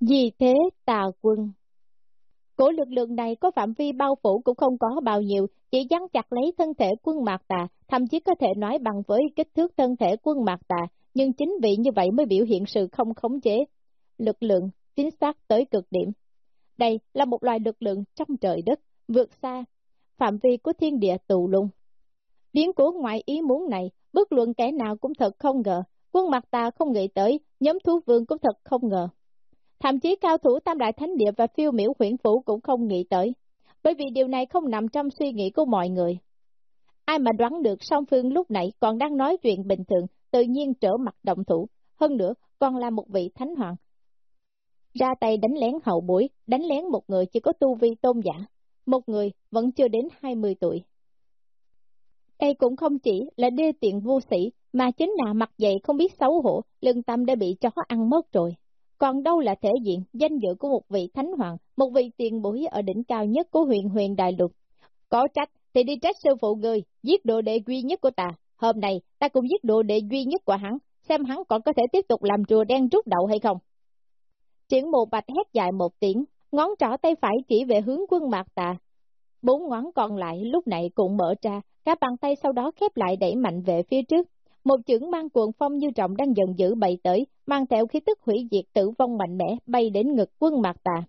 Vì thế tà quân. Cổ lực lượng này có phạm vi bao phủ cũng không có bao nhiêu, chỉ dán chặt lấy thân thể quân mạc tà, thậm chí có thể nói bằng với kích thước thân thể quân mạc tà, nhưng chính vì như vậy mới biểu hiện sự không khống chế. Lực lượng chính xác tới cực điểm. Đây là một loài lực lượng trong trời đất, vượt xa phạm vi của thiên địa tù lung. Biến cố ngoại ý muốn này, bất luận kẻ nào cũng thật không ngờ, quân mặt ta không nghĩ tới, nhóm thú vương cũng thật không ngờ. Thậm chí cao thủ Tam Đại Thánh Địa và phiêu miểu huyện phủ cũng không nghĩ tới, bởi vì điều này không nằm trong suy nghĩ của mọi người. Ai mà đoán được song phương lúc nãy còn đang nói chuyện bình thường, tự nhiên trở mặt động thủ, hơn nữa còn là một vị thánh hoàng. Ra tay đánh lén hậu bối, đánh lén một người chỉ có tu vi tôn giả, một người vẫn chưa đến 20 tuổi. Đây cũng không chỉ là đê tiện vô sĩ, mà chính là mặt dày không biết xấu hổ, lương tâm đã bị chó ăn mất rồi. Còn đâu là thể diện, danh dự của một vị thánh hoàng, một vị tiền bối ở đỉnh cao nhất của huyền huyền đại lục. Có trách thì đi trách sư phụ người, giết đồ đệ duy nhất của ta. Hôm nay ta cũng giết đồ đệ duy nhất của hắn, xem hắn còn có thể tiếp tục làm rùa đen rút đậu hay không. Triển mù bạch hét dài một tiếng, ngón trỏ tay phải chỉ về hướng quân mạc tà. Bốn ngón còn lại lúc này cũng mở ra, các bàn tay sau đó khép lại đẩy mạnh về phía trước. Một chưởng mang cuộn phong như trọng đang dần dữ bày tới, mang theo khí tức hủy diệt tử vong mạnh mẽ bay đến ngực quân mạc tà.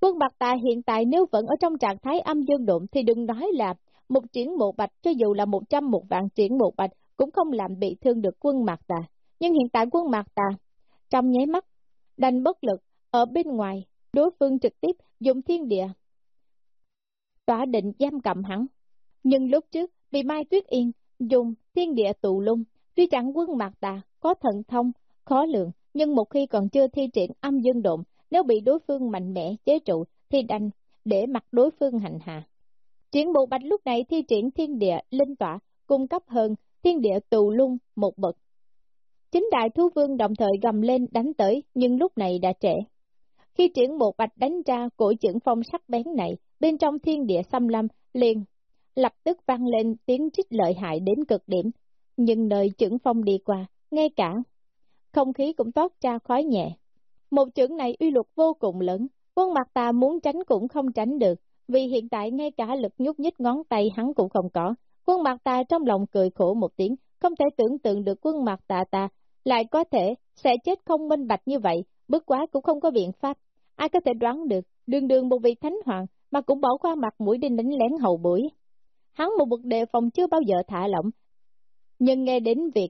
Quân mạc tà hiện tại nếu vẫn ở trong trạng thái âm dương đụng thì đừng nói là một triển một bạch cho dù là một trăm một vạn triển một bạch cũng không làm bị thương được quân mạc tà. Nhưng hiện tại quân mạc tà, trong nháy mắt, đành bất lực, ở bên ngoài, đối phương trực tiếp dùng thiên địa. Tỏa định giam cầm hắn. Nhưng lúc trước, bị Mai Tuyết Yên dùng thiên địa tụ lung, tuy chẳng quân mạc tà, có thần thông, khó lượng, nhưng một khi còn chưa thi triển âm dương độn, nếu bị đối phương mạnh mẽ chế trụ, thì đành để mặc đối phương hành hạ. Triển bộ bạch lúc này thi triển thiên địa linh tỏa, cung cấp hơn thiên địa tù lung một bậc. Chính đại thú vương đồng thời gầm lên đánh tới, nhưng lúc này đã trễ. Khi triển bộ bạch đánh ra cổ trưởng phong sắc bén này, bên trong thiên địa xâm lâm, liền, lập tức vang lên tiếng trích lợi hại đến cực điểm. Nhưng nơi trưởng phong đi qua, ngay cả, không khí cũng toát ra khói nhẹ. Một chưởng này uy luật vô cùng lớn, quân mặt ta muốn tránh cũng không tránh được, vì hiện tại ngay cả lực nhúc nhích ngón tay hắn cũng không có. Quân mặt ta trong lòng cười khổ một tiếng, không thể tưởng tượng được quân mặt ta ta lại có thể sẽ chết không minh bạch như vậy, bước quá cũng không có biện pháp. Ai có thể đoán được, đường đường một vị thánh hoàng mà cũng bỏ qua mặt mũi đinh đánh lén hậu buổi. Hắn một bậc đề phòng chưa bao giờ thả lỏng. Nhưng nghe đến việc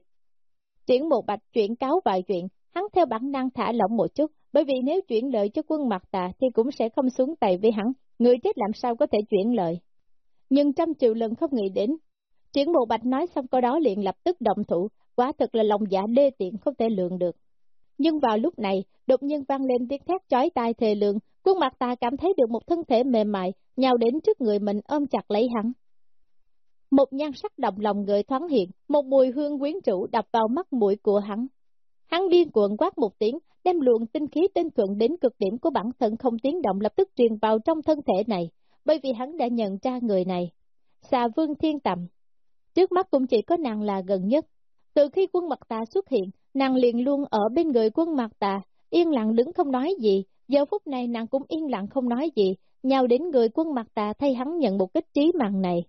chuyển một bạch chuyển cáo vài chuyện, hắn theo bản năng thả lỏng một chút, bởi vì nếu chuyển lợi cho quân mặt tà thì cũng sẽ không xuống tay với hắn, người chết làm sao có thể chuyển lợi. Nhưng trăm triệu lần không nghĩ đến, chuyển bộ bạch nói xong câu đó liền lập tức động thủ, quá thật là lòng dạ đê tiện không thể lượng được. Nhưng vào lúc này, đột nhiên vang lên tiếng thét chói tai thề lượng, quân mặt ta cảm thấy được một thân thể mềm mại, nhào đến trước người mình ôm chặt lấy hắn. Một nhan sắc động lòng người thoáng hiện, một mùi hương quyến rũ đập vào mắt mũi của hắn. Hắn điên cuộn quát một tiếng, đem luồng tinh khí tinh thuận đến cực điểm của bản thân không tiếng động lập tức truyền vào trong thân thể này, bởi vì hắn đã nhận ra người này. Xà vương thiên tầm. Trước mắt cũng chỉ có nàng là gần nhất. Từ khi quân mặt ta xuất hiện, nàng liền luôn ở bên người quân mặt ta, yên lặng đứng không nói gì, giờ phút này nàng cũng yên lặng không nói gì, nhào đến người quân mặt ta thay hắn nhận một kích trí mạng này.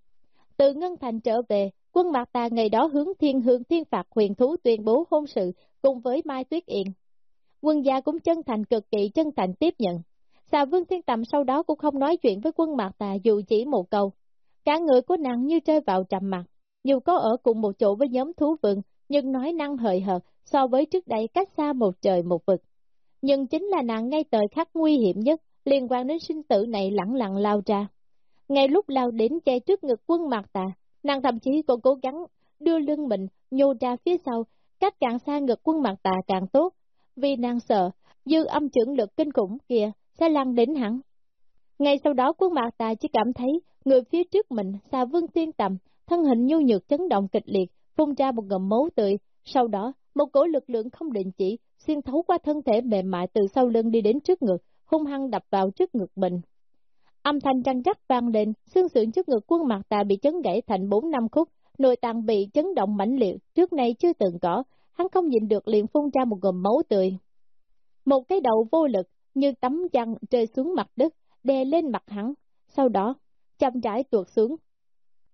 Từ Ngân Thành trở về, quân Mạc Tà ngày đó hướng thiên hương thiên phạt huyền thú tuyên bố hôn sự cùng với Mai Tuyết Yên. Quân gia cũng chân thành cực kỳ chân thành tiếp nhận. Xà Vương Thiên Tầm sau đó cũng không nói chuyện với quân Mạc tà dù chỉ một câu. Cả người của nàng như rơi vào trầm mặt, dù có ở cùng một chỗ với nhóm thú vương, nhưng nói năng hời hợt so với trước đây cách xa một trời một vực. Nhưng chính là nàng ngay thời khắc nguy hiểm nhất, liên quan đến sinh tử này lặng lặng lao ra. Ngay lúc lao đến che trước ngực quân mặt tà, nàng thậm chí còn cố gắng đưa lưng mình nhô ra phía sau, cách càng xa ngực quân mặt tà càng tốt, vì nàng sợ, dư âm trưởng lực kinh khủng kia sẽ lăn đến hẳn. Ngay sau đó quân mặt tà chỉ cảm thấy người phía trước mình xa vương tiên tầm, thân hình nhu nhược chấn động kịch liệt, phun ra một ngầm máu tươi, sau đó một cổ lực lượng không định chỉ xuyên thấu qua thân thể mềm mại từ sau lưng đi đến trước ngực, hung hăng đập vào trước ngực mình. Âm thanh răng rắc vang lên, xương sườn trước ngực quân mặt tà bị chấn gãy thành bốn năm khúc, nội tạng bị chấn động mãnh liệt, trước nay chưa từng có, hắn không nhìn được liền phun ra một gồm máu tươi. Một cái đầu vô lực như tấm chăn rơi xuống mặt đất, đè lên mặt hắn, sau đó chậm rãi tuột xuống.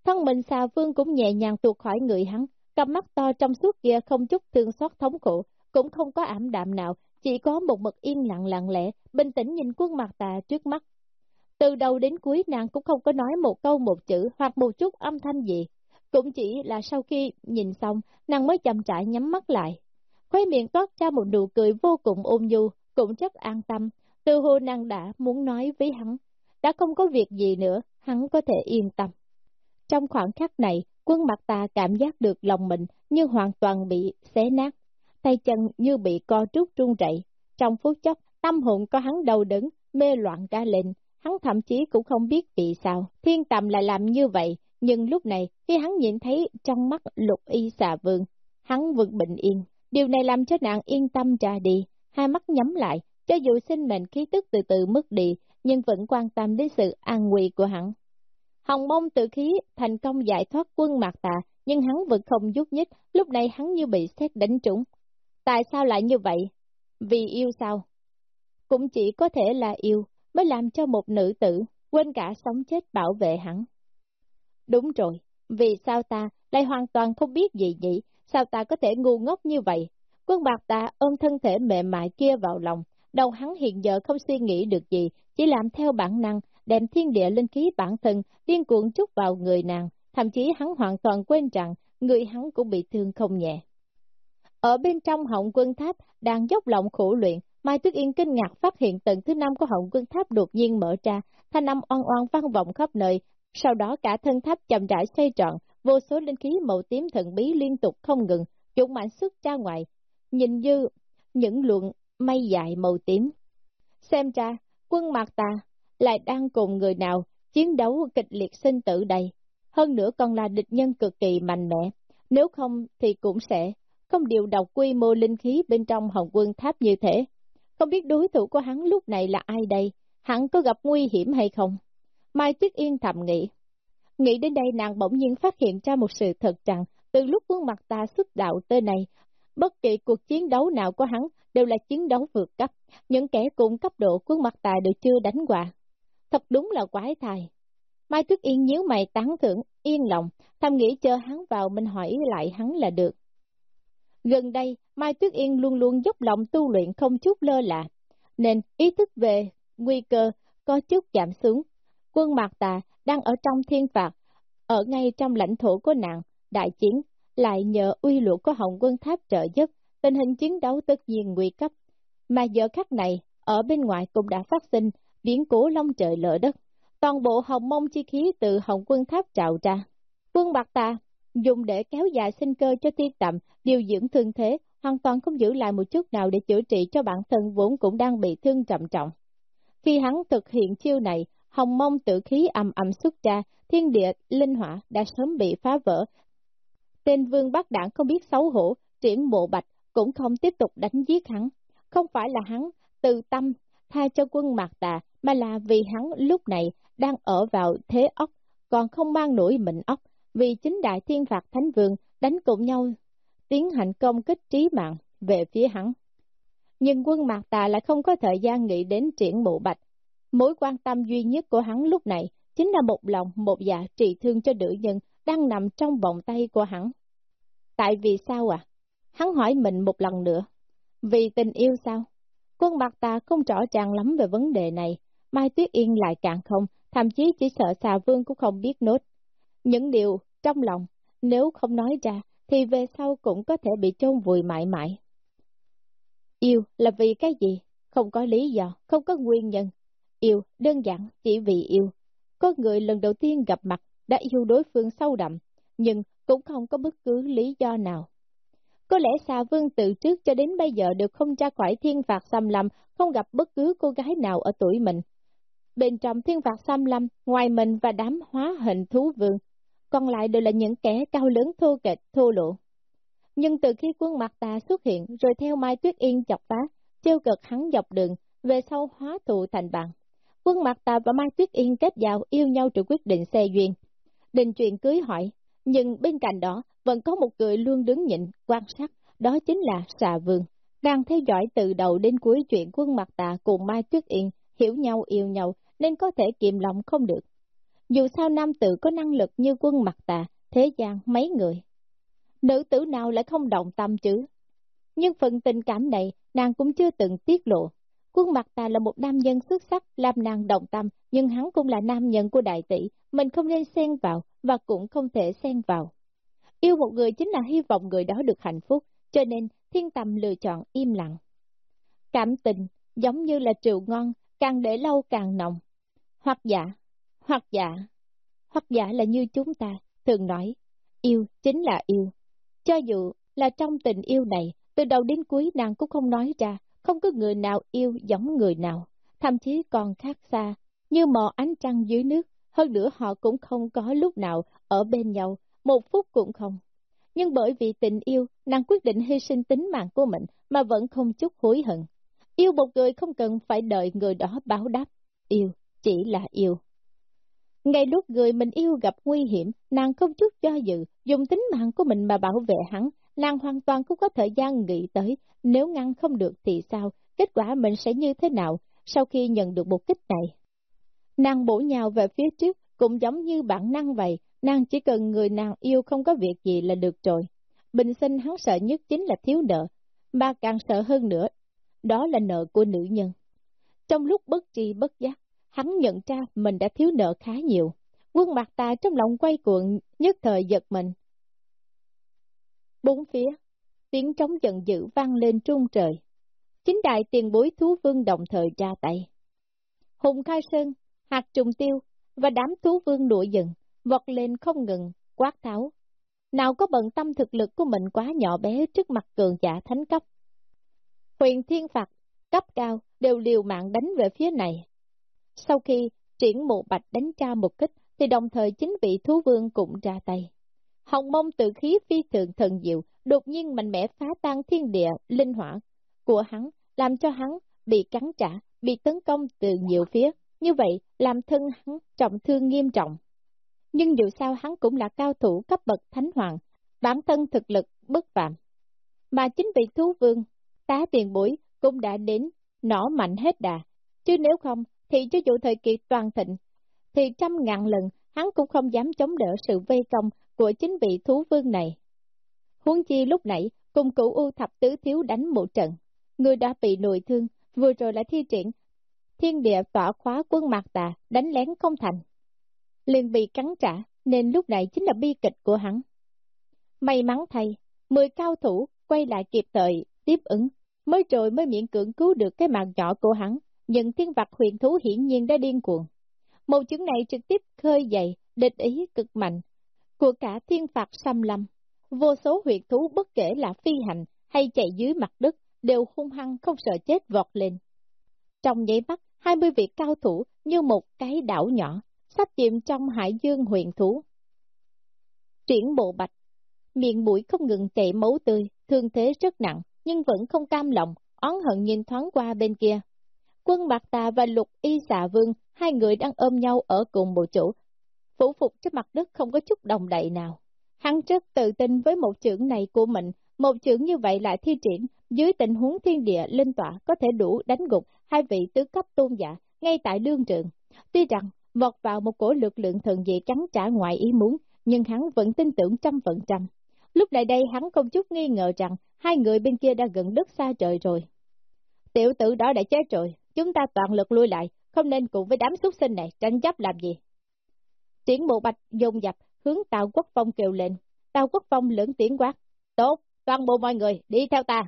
Thân mình xà vương cũng nhẹ nhàng tuột khỏi người hắn, cặp mắt to trong suốt kia không chút thương xót thống khổ, cũng không có ảm đạm nào, chỉ có một mực yên lặng lặng lẽ, bình tĩnh nhìn quân mặt tà trước mắt. Từ đầu đến cuối nàng cũng không có nói một câu một chữ hoặc một chút âm thanh gì, cũng chỉ là sau khi nhìn xong, nàng mới chậm rãi nhắm mắt lại. Khói miệng toát ra một nụ cười vô cùng ôn nhu, cũng rất an tâm, từ hồ nàng đã muốn nói với hắn, đã không có việc gì nữa, hắn có thể yên tâm. Trong khoảng khắc này, quân mặt ta cảm giác được lòng mình như hoàn toàn bị xé nát, tay chân như bị co trút run rẩy. Trong phút chốc, tâm hồn có hắn đầu đứng, mê loạn ra lên, hắn thậm chí cũng không biết vì sao. Thiên tầm lại làm như vậy, nhưng lúc này, khi hắn nhìn thấy trong mắt lục y xà vương, hắn vẫn bình yên. Điều này làm cho nàng yên tâm ra đi, hai mắt nhắm lại, cho dù sinh mệnh khí tức từ từ mất đi, nhưng vẫn quan tâm đến sự an nguy của hắn. Hồng mông tự khí thành công giải thoát quân mạc tà, nhưng hắn vẫn không giúp nhích, lúc này hắn như bị xét đánh trúng. Tại sao lại như vậy? Vì yêu sao? Cũng chỉ có thể là yêu, mới làm cho một nữ tử, quên cả sống chết bảo vệ hắn. Đúng rồi, vì sao ta lại hoàn toàn không biết gì vậy? Sao ta có thể ngu ngốc như vậy? Quân bạc ta ôm thân thể mềm mại kia vào lòng, đầu hắn hiện giờ không suy nghĩ được gì, chỉ làm theo bản năng, đem thiên địa linh khí bản thân điên cuộn chút vào người nàng, thậm chí hắn hoàn toàn quên rằng người hắn cũng bị thương không nhẹ. Ở bên trong họng quân tháp đang dốc lòng khổ luyện, Mai Tuyết Yên kinh ngạc phát hiện tầng thứ năm của họng quân tháp đột nhiên mở ra, thanh âm oan oan vang vọng khắp nơi, sau đó cả thân tháp chậm rãi xoay tròn, vô số linh khí màu tím thần bí liên tục không ngừng, chúng mạnh xuất ra ngoài, nhìn như những luồng mây dài màu tím. Xem ra, quân mạc ta lại đang cùng người nào chiến đấu kịch liệt sinh tử đây. Hơn nữa còn là địch nhân cực kỳ mạnh mẽ, nếu không thì cũng sẽ không điều độc quy mô linh khí bên trong hồng quân tháp như thế. Không biết đối thủ của hắn lúc này là ai đây, hắn có gặp nguy hiểm hay không? Mai Tuyết Yên thầm nghĩ. Nghĩ đến đây nàng bỗng nhiên phát hiện ra một sự thật rằng, từ lúc quân mặt ta xuất đạo tới này, bất kỳ cuộc chiến đấu nào của hắn đều là chiến đấu vượt cấp, những kẻ cùng cấp độ quân mặt ta đều chưa đánh qua. Thật đúng là quái thai. Mai Tuyết Yên nhíu mày tán thưởng, yên lòng, thầm nghĩ chờ hắn vào mình hỏi lại hắn là được. Gần đây, Mai Tuyết Yên luôn luôn dốc lòng tu luyện không chút lơ là, nên ý thức về nguy cơ có chút giảm xuống. Quân Mạc Tà đang ở trong thiên phạt, ở ngay trong lãnh thổ của nàng, đại chiến, lại nhờ uy lũ của Hồng quân tháp trợ giúp, tình hình chiến đấu tất nhiên nguy cấp. Mà giờ khắc này, ở bên ngoài cũng đã phát sinh biến cố long trời lỡ đất. Toàn bộ hồng mông chi khí từ hồng quân tháp trào ra. Quân Bạc Tà dùng để kéo dài sinh cơ cho tiên tạm, điều dưỡng thương thế, hoàn toàn không giữ lại một chút nào để chữa trị cho bản thân vốn cũng đang bị thương trầm trọng. Khi hắn thực hiện chiêu này, hồng mông tự khí ầm ầm xuất ra, thiên địa, linh hỏa đã sớm bị phá vỡ. Tên vương bắt đảng không biết xấu hổ, triển bộ bạch, cũng không tiếp tục đánh giết hắn. Không phải là hắn từ tâm tha cho quân mạc tà, mà là vì hắn lúc này đang ở vào thế ốc, còn không mang nổi mệnh ốc, vì chính đại thiên phạt thánh vương đánh cùng nhau, tiến hành công kích trí mạng về phía hắn. Nhưng quân mạc tà lại không có thời gian nghĩ đến triển bộ bạch. Mối quan tâm duy nhất của hắn lúc này chính là một lòng, một dạ trị thương cho nữ nhân đang nằm trong vòng tay của hắn. Tại vì sao à? Hắn hỏi mình một lần nữa. Vì tình yêu sao? Quân Mạc Tà không rõ ràng lắm về vấn đề này. Mai Tuyết Yên lại càng không, thậm chí chỉ sợ xà vương cũng không biết nốt. Những điều trong lòng, nếu không nói ra, thì về sau cũng có thể bị chôn vùi mãi mãi. Yêu là vì cái gì? Không có lý do, không có nguyên nhân. Yêu đơn giản chỉ vì yêu. Có người lần đầu tiên gặp mặt đã yêu đối phương sâu đậm, nhưng cũng không có bất cứ lý do nào. Có lẽ xà vương từ trước cho đến bây giờ đều không ra khỏi thiên phạt xâm lâm, không gặp bất cứ cô gái nào ở tuổi mình. Bên trong thiên phạt xâm lâm, ngoài mình và đám hóa hình thú vương, còn lại đều là những kẻ cao lớn thô kịch, thô lỗ. Nhưng từ khi quân mặt tà xuất hiện, rồi theo Mai Tuyết Yên chọc phá, trêu cực hắn dọc đường, về sau hóa thù thành bạn. Quân mặt tà và Mai Tuyết Yên kết giao yêu nhau rồi quyết định xe duyên. Định chuyện cưới hỏi, nhưng bên cạnh đó vẫn có một người luôn đứng nhịn, quan sát, đó chính là xà vương. đang theo dõi từ đầu đến cuối chuyện quân mặt tà cùng Mai Tuyết Yên hiểu nhau yêu nhau nên có thể kiềm lòng không được. Dù sao nam tử có năng lực như quân mặt tà, thế gian mấy người. Nữ tử nào lại không động tâm chứ? Nhưng phần tình cảm này nàng cũng chưa từng tiết lộ. Quân mặt tà là một nam nhân xuất sắc làm nàng động tâm, nhưng hắn cũng là nam nhân của đại tỷ, mình không nên xen vào và cũng không thể xen vào. Yêu một người chính là hy vọng người đó được hạnh phúc, cho nên thiên tầm lựa chọn im lặng. Cảm tình giống như là rượu ngon, càng để lâu càng nồng. Hoặc dạ, hoặc giả, hoặc giả là như chúng ta thường nói, yêu chính là yêu. Cho dù là trong tình yêu này, từ đầu đến cuối nàng cũng không nói ra, không có người nào yêu giống người nào, thậm chí còn khác xa, như mò ánh trăng dưới nước, hơn nữa họ cũng không có lúc nào ở bên nhau, một phút cũng không. Nhưng bởi vì tình yêu, nàng quyết định hy sinh tính mạng của mình mà vẫn không chút hối hận. Yêu một người không cần phải đợi người đó báo đáp, yêu chỉ là yêu. Ngay lúc người mình yêu gặp nguy hiểm, nàng không chút do dự, dùng tính mạng của mình mà bảo vệ hắn, nàng hoàn toàn không có thời gian nghĩ tới, nếu ngăn không được thì sao, kết quả mình sẽ như thế nào sau khi nhận được một kích này. Nàng bổ nhào về phía trước, cũng giống như bản năng vậy, nàng chỉ cần người nàng yêu không có việc gì là được rồi. Bình sinh hắn sợ nhất chính là thiếu nợ, mà càng sợ hơn nữa, đó là nợ của nữ nhân. Trong lúc bất tri bất giác, hắn nhận ra mình đã thiếu nợ khá nhiều. Quân mặt ta trong lòng quay cuộn, nhất thời giật mình. Bốn phía, tiếng trống giận dữ vang lên trung trời. Chính đại tiền bối thú vương đồng thời ra tay. Hùng khai sơn, hạt trùng tiêu và đám thú vương nổi giận, vọt lên không ngừng, quát tháo. Nào có bận tâm thực lực của mình quá nhỏ bé trước mặt cường giả thánh cấp. Huyền thiên phạt, cấp cao, đều liều mạng đánh về phía này. Sau khi triển mộ bạch đánh tra một kích, thì đồng thời chính vị thú vương cũng ra tay. Hồng mông tự khí phi thường thần diệu, đột nhiên mạnh mẽ phá tan thiên địa, linh hỏa của hắn, làm cho hắn bị cắn trả, bị tấn công từ nhiều phía, như vậy làm thân hắn trọng thương nghiêm trọng. Nhưng dù sao hắn cũng là cao thủ cấp bậc thánh hoàng, bản thân thực lực bất phạm. Mà chính vị thú vương, tá tiền bối cũng đã đến, nỏ mạnh hết đà, chứ nếu không thì cho dù thời kỳ toàn thịnh, thì trăm ngàn lần hắn cũng không dám chống đỡ sự vây công của chính vị thú vương này. Huống chi lúc nãy, cùng cửu U thập tứ thiếu đánh một trận, người đã bị nội thương, vừa rồi lại thi triển, thiên địa tỏa khóa quân mạc tà, đánh lén không thành. liền bị cắn trả, nên lúc này chính là bi kịch của hắn. May mắn thay, mười cao thủ quay lại kịp thời, tiếp ứng, mới rồi mới miễn cưỡng cứu được cái mạng nhỏ của hắn, những thiên vật huyền thú hiển nhiên đã điên cuồng. Một chứng này trực tiếp khơi dậy, địch ý cực mạnh, của cả thiên phạt xâm lâm. Vô số huyền thú bất kể là phi hành hay chạy dưới mặt đất, đều hung hăng không sợ chết vọt lên. Trong giấy mắt, hai mươi vị cao thủ như một cái đảo nhỏ, sắp chìm trong hải dương huyền thú. Triển bộ bạch, miệng mũi không ngừng chảy máu tươi, thương thế rất nặng, nhưng vẫn không cam lòng, oán hận nhìn thoáng qua bên kia. Quân Bạc Tà và Lục Y Xà Vương, hai người đang ôm nhau ở cùng một chỗ, phủ phục trên mặt đất không có chút đồng đậy nào. Hắn rất tự tin với một chưởng này của mình, một chưởng như vậy lại thi triển, dưới tình huống thiên địa linh tỏa có thể đủ đánh gục hai vị tứ cấp tôn giả, ngay tại đương trường. Tuy rằng, vọt vào một cổ lực lượng thần dị trắng trả ngoài ý muốn, nhưng hắn vẫn tin tưởng trăm phần trăm. Lúc này đây hắn không chút nghi ngờ rằng hai người bên kia đã gần đất xa trời rồi. Tiểu tử đó đã chết rồi, chúng ta toàn lực lui lại, không nên cùng với đám xuất sinh này tranh chấp làm gì. Triển bộ bạch dồn dập, hướng Tào Quốc Phong kêu lên. Tào Quốc Phong lưỡng tiếng quát. Tốt, toàn bộ mọi người, đi theo ta.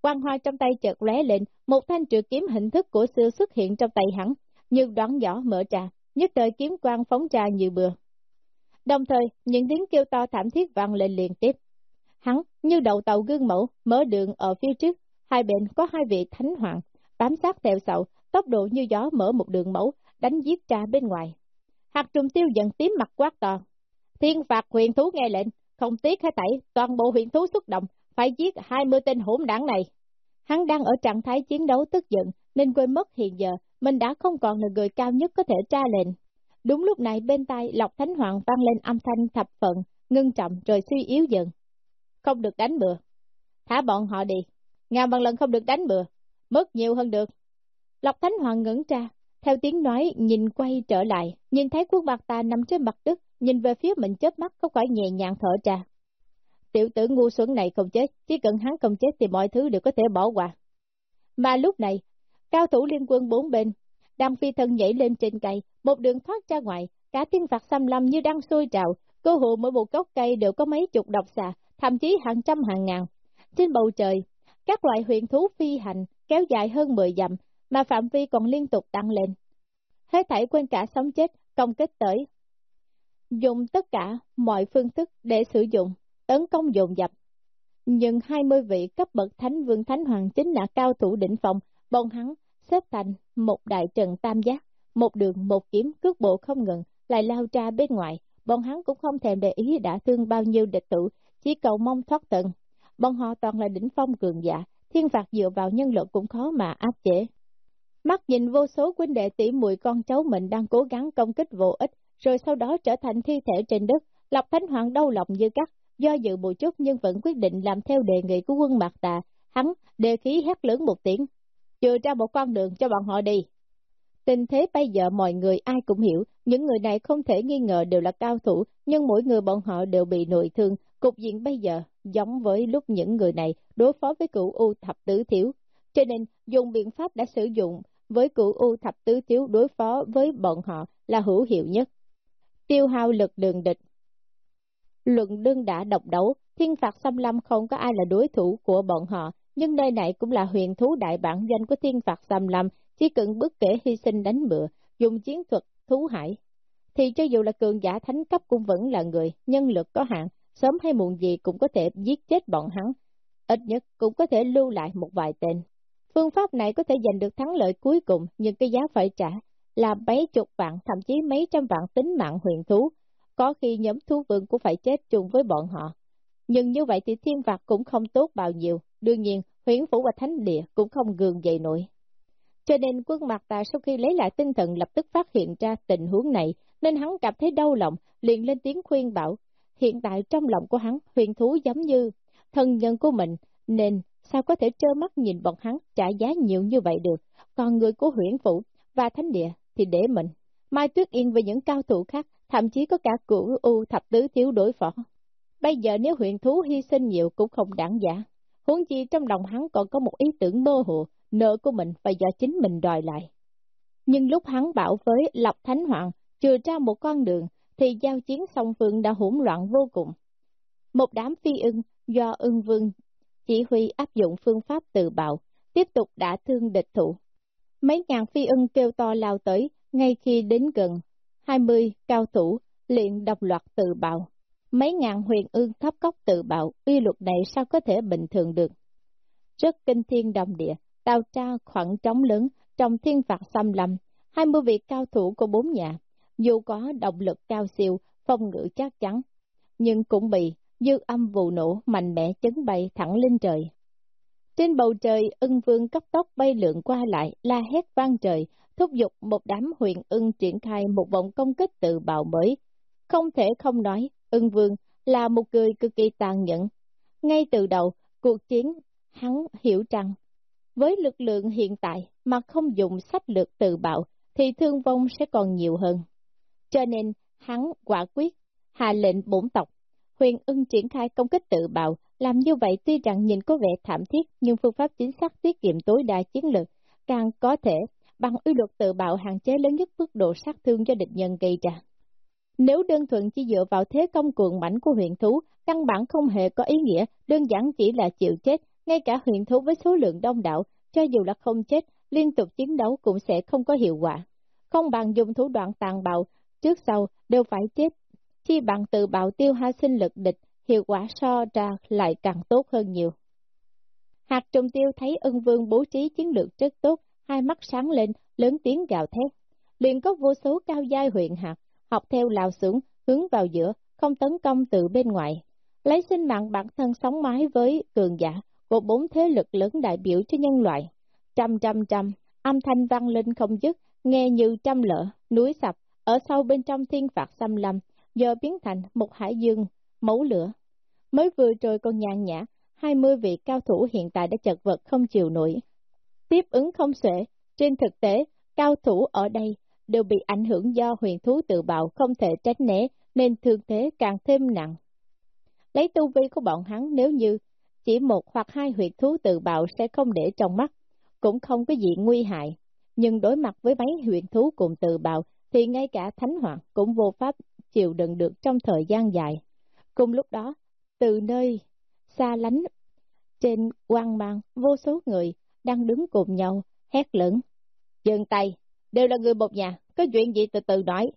Quang hoa trong tay chợt lóe lên, một thanh trường kiếm hình thức của xưa xuất hiện trong tay hắn, như đoán giỏ mở trà, nhất thời kiếm quang phóng trà như bừa. Đồng thời, những tiếng kêu to thảm thiết vang lên liên tiếp. Hắn, như đầu tàu gương mẫu, mở đường ở phía trước, hai bên có hai vị thánh hoàng, bám sát theo sau, tốc độ như gió mở một đường mẫu, đánh giết cha bên ngoài. Hạt trùng tiêu giận tím mặt quát to. Thiên phạt huyền thú nghe lệnh, không tiếc hay tẩy, toàn bộ huyền thú xuất động, phải giết 20 tên hỗn đảng này. Hắn đang ở trạng thái chiến đấu tức giận, nên quên mất hiện giờ, mình đã không còn là người cao nhất có thể tra lệnh. Đúng lúc này bên tai Lộc Thánh Hoàng vang lên âm thanh thập phận, ngưng trọng rồi suy yếu dần. Không được đánh bừa. Thả bọn họ đi. ngàn bằng lần không được đánh bừa, mất nhiều hơn được. Lộc Thánh Hoàng ngẩn ra, theo tiếng nói nhìn quay trở lại, nhìn thấy quốc bạc ta nằm trên mặt đất, nhìn về phía mình chớp mắt có khỏi nhẹ nhàng thở ra. Tiểu tử ngu xuẩn này không chết, chỉ cần hắn không chết thì mọi thứ đều có thể bỏ qua. Mà lúc này, cao thủ liên quân bốn bên, đang phi thân nhảy lên trên cây, một đường thoát ra ngoài, cả tiên phạt xăm lâm như đang sôi trào, cơ hồ mỗi một gốc cây đều có mấy chục độc xà, thậm chí hàng trăm hàng ngàn. Trên bầu trời, các loại huyền thú phi hành kéo dài hơn 10 dặm, mà phạm vi còn liên tục tăng lên. Hết thảy quên cả sống chết, công kích tới. Dùng tất cả mọi phương thức để sử dụng, tấn công dồn dập. Nhưng 20 vị cấp bậc thánh vương thánh hoàng chính là cao thủ đỉnh phòng, bọn hắn xếp thành một đại trận tam giác, một đường một kiếm cước bộ không ngừng, lại lao ra bên ngoài, bọn hắn cũng không thèm để ý đã thương bao nhiêu địch tử, chỉ cầu mong thoát tận. Bọn họ toàn là đỉnh phong cường giả, thiên phạt dựa vào nhân lực cũng khó mà áp chế. Mắt nhìn vô số huynh đệ tỷ muội con cháu mình đang cố gắng công kích vô ích, rồi sau đó trở thành thi thể trên đất, Lộc Thánh Hoàng đau lòng như cắt, do dự một chút nhưng vẫn quyết định làm theo đề nghị của quân Mạc Tà, hắn đề khí hét lớn một tiếng, chừa ra một con đường cho bọn họ đi. Tình thế bây giờ mọi người ai cũng hiểu, những người này không thể nghi ngờ đều là cao thủ, nhưng mỗi người bọn họ đều bị nội thương, cục diện bây giờ giống với lúc những người này đối phó với cựu U thập tứ thiếu. Cho nên, dùng biện pháp đã sử dụng với cựu U thập tứ thiếu đối phó với bọn họ là hữu hiệu nhất. Tiêu hao lực đường địch Luận đương đã độc đấu, thiên phạt xâm lâm không có ai là đối thủ của bọn họ, nhưng nơi này cũng là huyền thú đại bản doanh của thiên phạt xâm lâm, chỉ cần bất kể hy sinh đánh bựa, dùng chiến thuật thú hải, thì cho dù là cường giả thánh cấp cũng vẫn là người, nhân lực có hạn, sớm hay muộn gì cũng có thể giết chết bọn hắn, ít nhất cũng có thể lưu lại một vài tên. Phương pháp này có thể giành được thắng lợi cuối cùng, nhưng cái giá phải trả là mấy chục vạn, thậm chí mấy trăm vạn tính mạng huyền thú, có khi nhóm thú vương cũng phải chết chung với bọn họ. Nhưng như vậy thì thiên vạc cũng không tốt bao nhiêu, đương nhiên huyền phủ và thánh địa cũng không gường dậy nổi. Cho nên quân mặt ta sau khi lấy lại tinh thần lập tức phát hiện ra tình huống này, nên hắn cảm thấy đau lòng, liền lên tiếng khuyên bảo. Hiện tại trong lòng của hắn, huyền thú giống như thân nhân của mình, nên sao có thể trơ mắt nhìn bọn hắn trả giá nhiều như vậy được, còn người của huyện phủ và thánh địa thì để mình. Mai Tuyết Yên với những cao thủ khác, thậm chí có cả cửu U thập tứ thiếu đối phó. Bây giờ nếu huyện thú hy sinh nhiều cũng không đáng giả. Huống chi trong lòng hắn còn có một ý tưởng mơ hồ, nợ của mình phải do chính mình đòi lại. Nhưng lúc hắn bảo với Lộc Thánh Hoàng, trừ ra một con đường, thì giao chiến song phương đã hỗn loạn vô cùng. Một đám phi ưng do ưng vương chỉ huy áp dụng phương pháp tự bạo, tiếp tục đã thương địch thủ. Mấy ngàn phi ưng kêu to lao tới, ngay khi đến gần, 20 cao thủ liền độc loạt tự bạo. Mấy ngàn huyền ương thấp cốc tự bạo, uy luật này sao có thể bình thường được. Rất kinh thiên đồng địa, tạo tra khoảng trống lớn trong thiên phạt xâm lâm, 20 vị cao thủ của bốn nhà, dù có động lực cao siêu, phong ngữ chắc chắn, nhưng cũng bị dư âm vụ nổ mạnh mẽ chấn bay thẳng lên trời. Trên bầu trời, ưng vương cấp tốc bay lượn qua lại, la hét vang trời, thúc giục một đám huyền ưng triển khai một vòng công kích tự bạo mới. Không thể không nói, ưng vương là một người cực kỳ tàn nhẫn. Ngay từ đầu, cuộc chiến, hắn hiểu rằng, với lực lượng hiện tại mà không dùng sách lược tự bạo, thì thương vong sẽ còn nhiều hơn. Cho nên, hắn quả quyết, hạ lệnh bổn tộc, huyền ưng triển khai công kích tự bạo, làm như vậy tuy rằng nhìn có vẻ thảm thiết, nhưng phương pháp chính xác tiết kiệm tối đa chiến lược, càng có thể bằng uy luật tự bạo hạn chế lớn nhất mức độ sát thương cho địch nhân gây ra. Nếu đơn thuần chỉ dựa vào thế công cường mạnh của huyện thú, căn bản không hề có ý nghĩa, đơn giản chỉ là chịu chết, ngay cả huyện thú với số lượng đông đảo, cho dù là không chết, liên tục chiến đấu cũng sẽ không có hiệu quả. Không bằng dùng thủ đoạn tàn bạo, trước sau đều phải chết. Chi bằng tự bạo tiêu hao sinh lực địch, hiệu quả so ra lại càng tốt hơn nhiều. Hạt trùng tiêu thấy ân vương bố trí chiến lược rất tốt, hai mắt sáng lên, lớn tiếng gào thét. Liền có vô số cao giai huyện hạt, học theo lao xuống, hướng vào giữa, không tấn công từ bên ngoài. Lấy sinh mạng bản thân sống mái với cường giả của bốn thế lực lớn đại biểu cho nhân loại. Trăm trăm trăm, âm thanh vang lên không dứt, nghe như trăm lỡ, núi sập, ở sâu bên trong thiên phạt xâm lâm, giờ biến thành một hải dương, mẫu lửa. Mới vừa rồi còn nhàn nhã, 20 vị cao thủ hiện tại đã chật vật không chịu nổi. Tiếp ứng không xuể, trên thực tế, cao thủ ở đây đều bị ảnh hưởng do huyền thú tự bạo không thể tránh né nên thương thế càng thêm nặng. Lấy tu vi của bọn hắn nếu như chỉ một hoặc hai huyền thú tự bạo sẽ không để trong mắt, cũng không có gì nguy hại. Nhưng đối mặt với mấy huyền thú cùng tự bạo thì ngay cả thánh hoàng cũng vô pháp chịu đựng được trong thời gian dài. Cùng lúc đó, từ nơi xa lánh, trên quang mang vô số người đang đứng cùng nhau, hét lớn. Dừng tay, đều là người một nhà, có chuyện gì từ từ nói.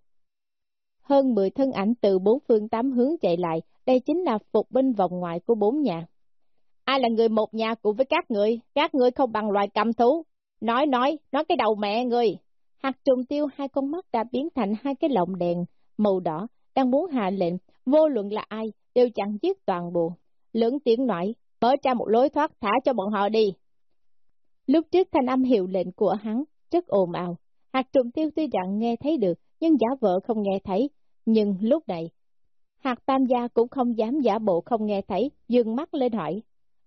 Hơn 10 thân ảnh từ bốn phương tám hướng chạy lại, đây chính là phục binh vòng ngoài của bốn nhà. Ai là người một nhà cùng với các người, các người không bằng loài cầm thú. Nói nói, nói cái đầu mẹ người. Hạt trùng tiêu hai con mắt đã biến thành hai cái lọng đèn màu đỏ, đang muốn hạ lệnh, vô luận là ai, đều chẳng giết toàn bộ. Lưỡng tiếng nói, mở ra một lối thoát thả cho bọn họ đi. Lúc trước thanh âm hiệu lệnh của hắn, rất ồn ào. Hạt trùng tiêu tuy rằng nghe thấy được, nhưng giả vợ không nghe thấy. Nhưng lúc này, hạt tam gia cũng không dám giả bộ không nghe thấy, dừng mắt lên hỏi.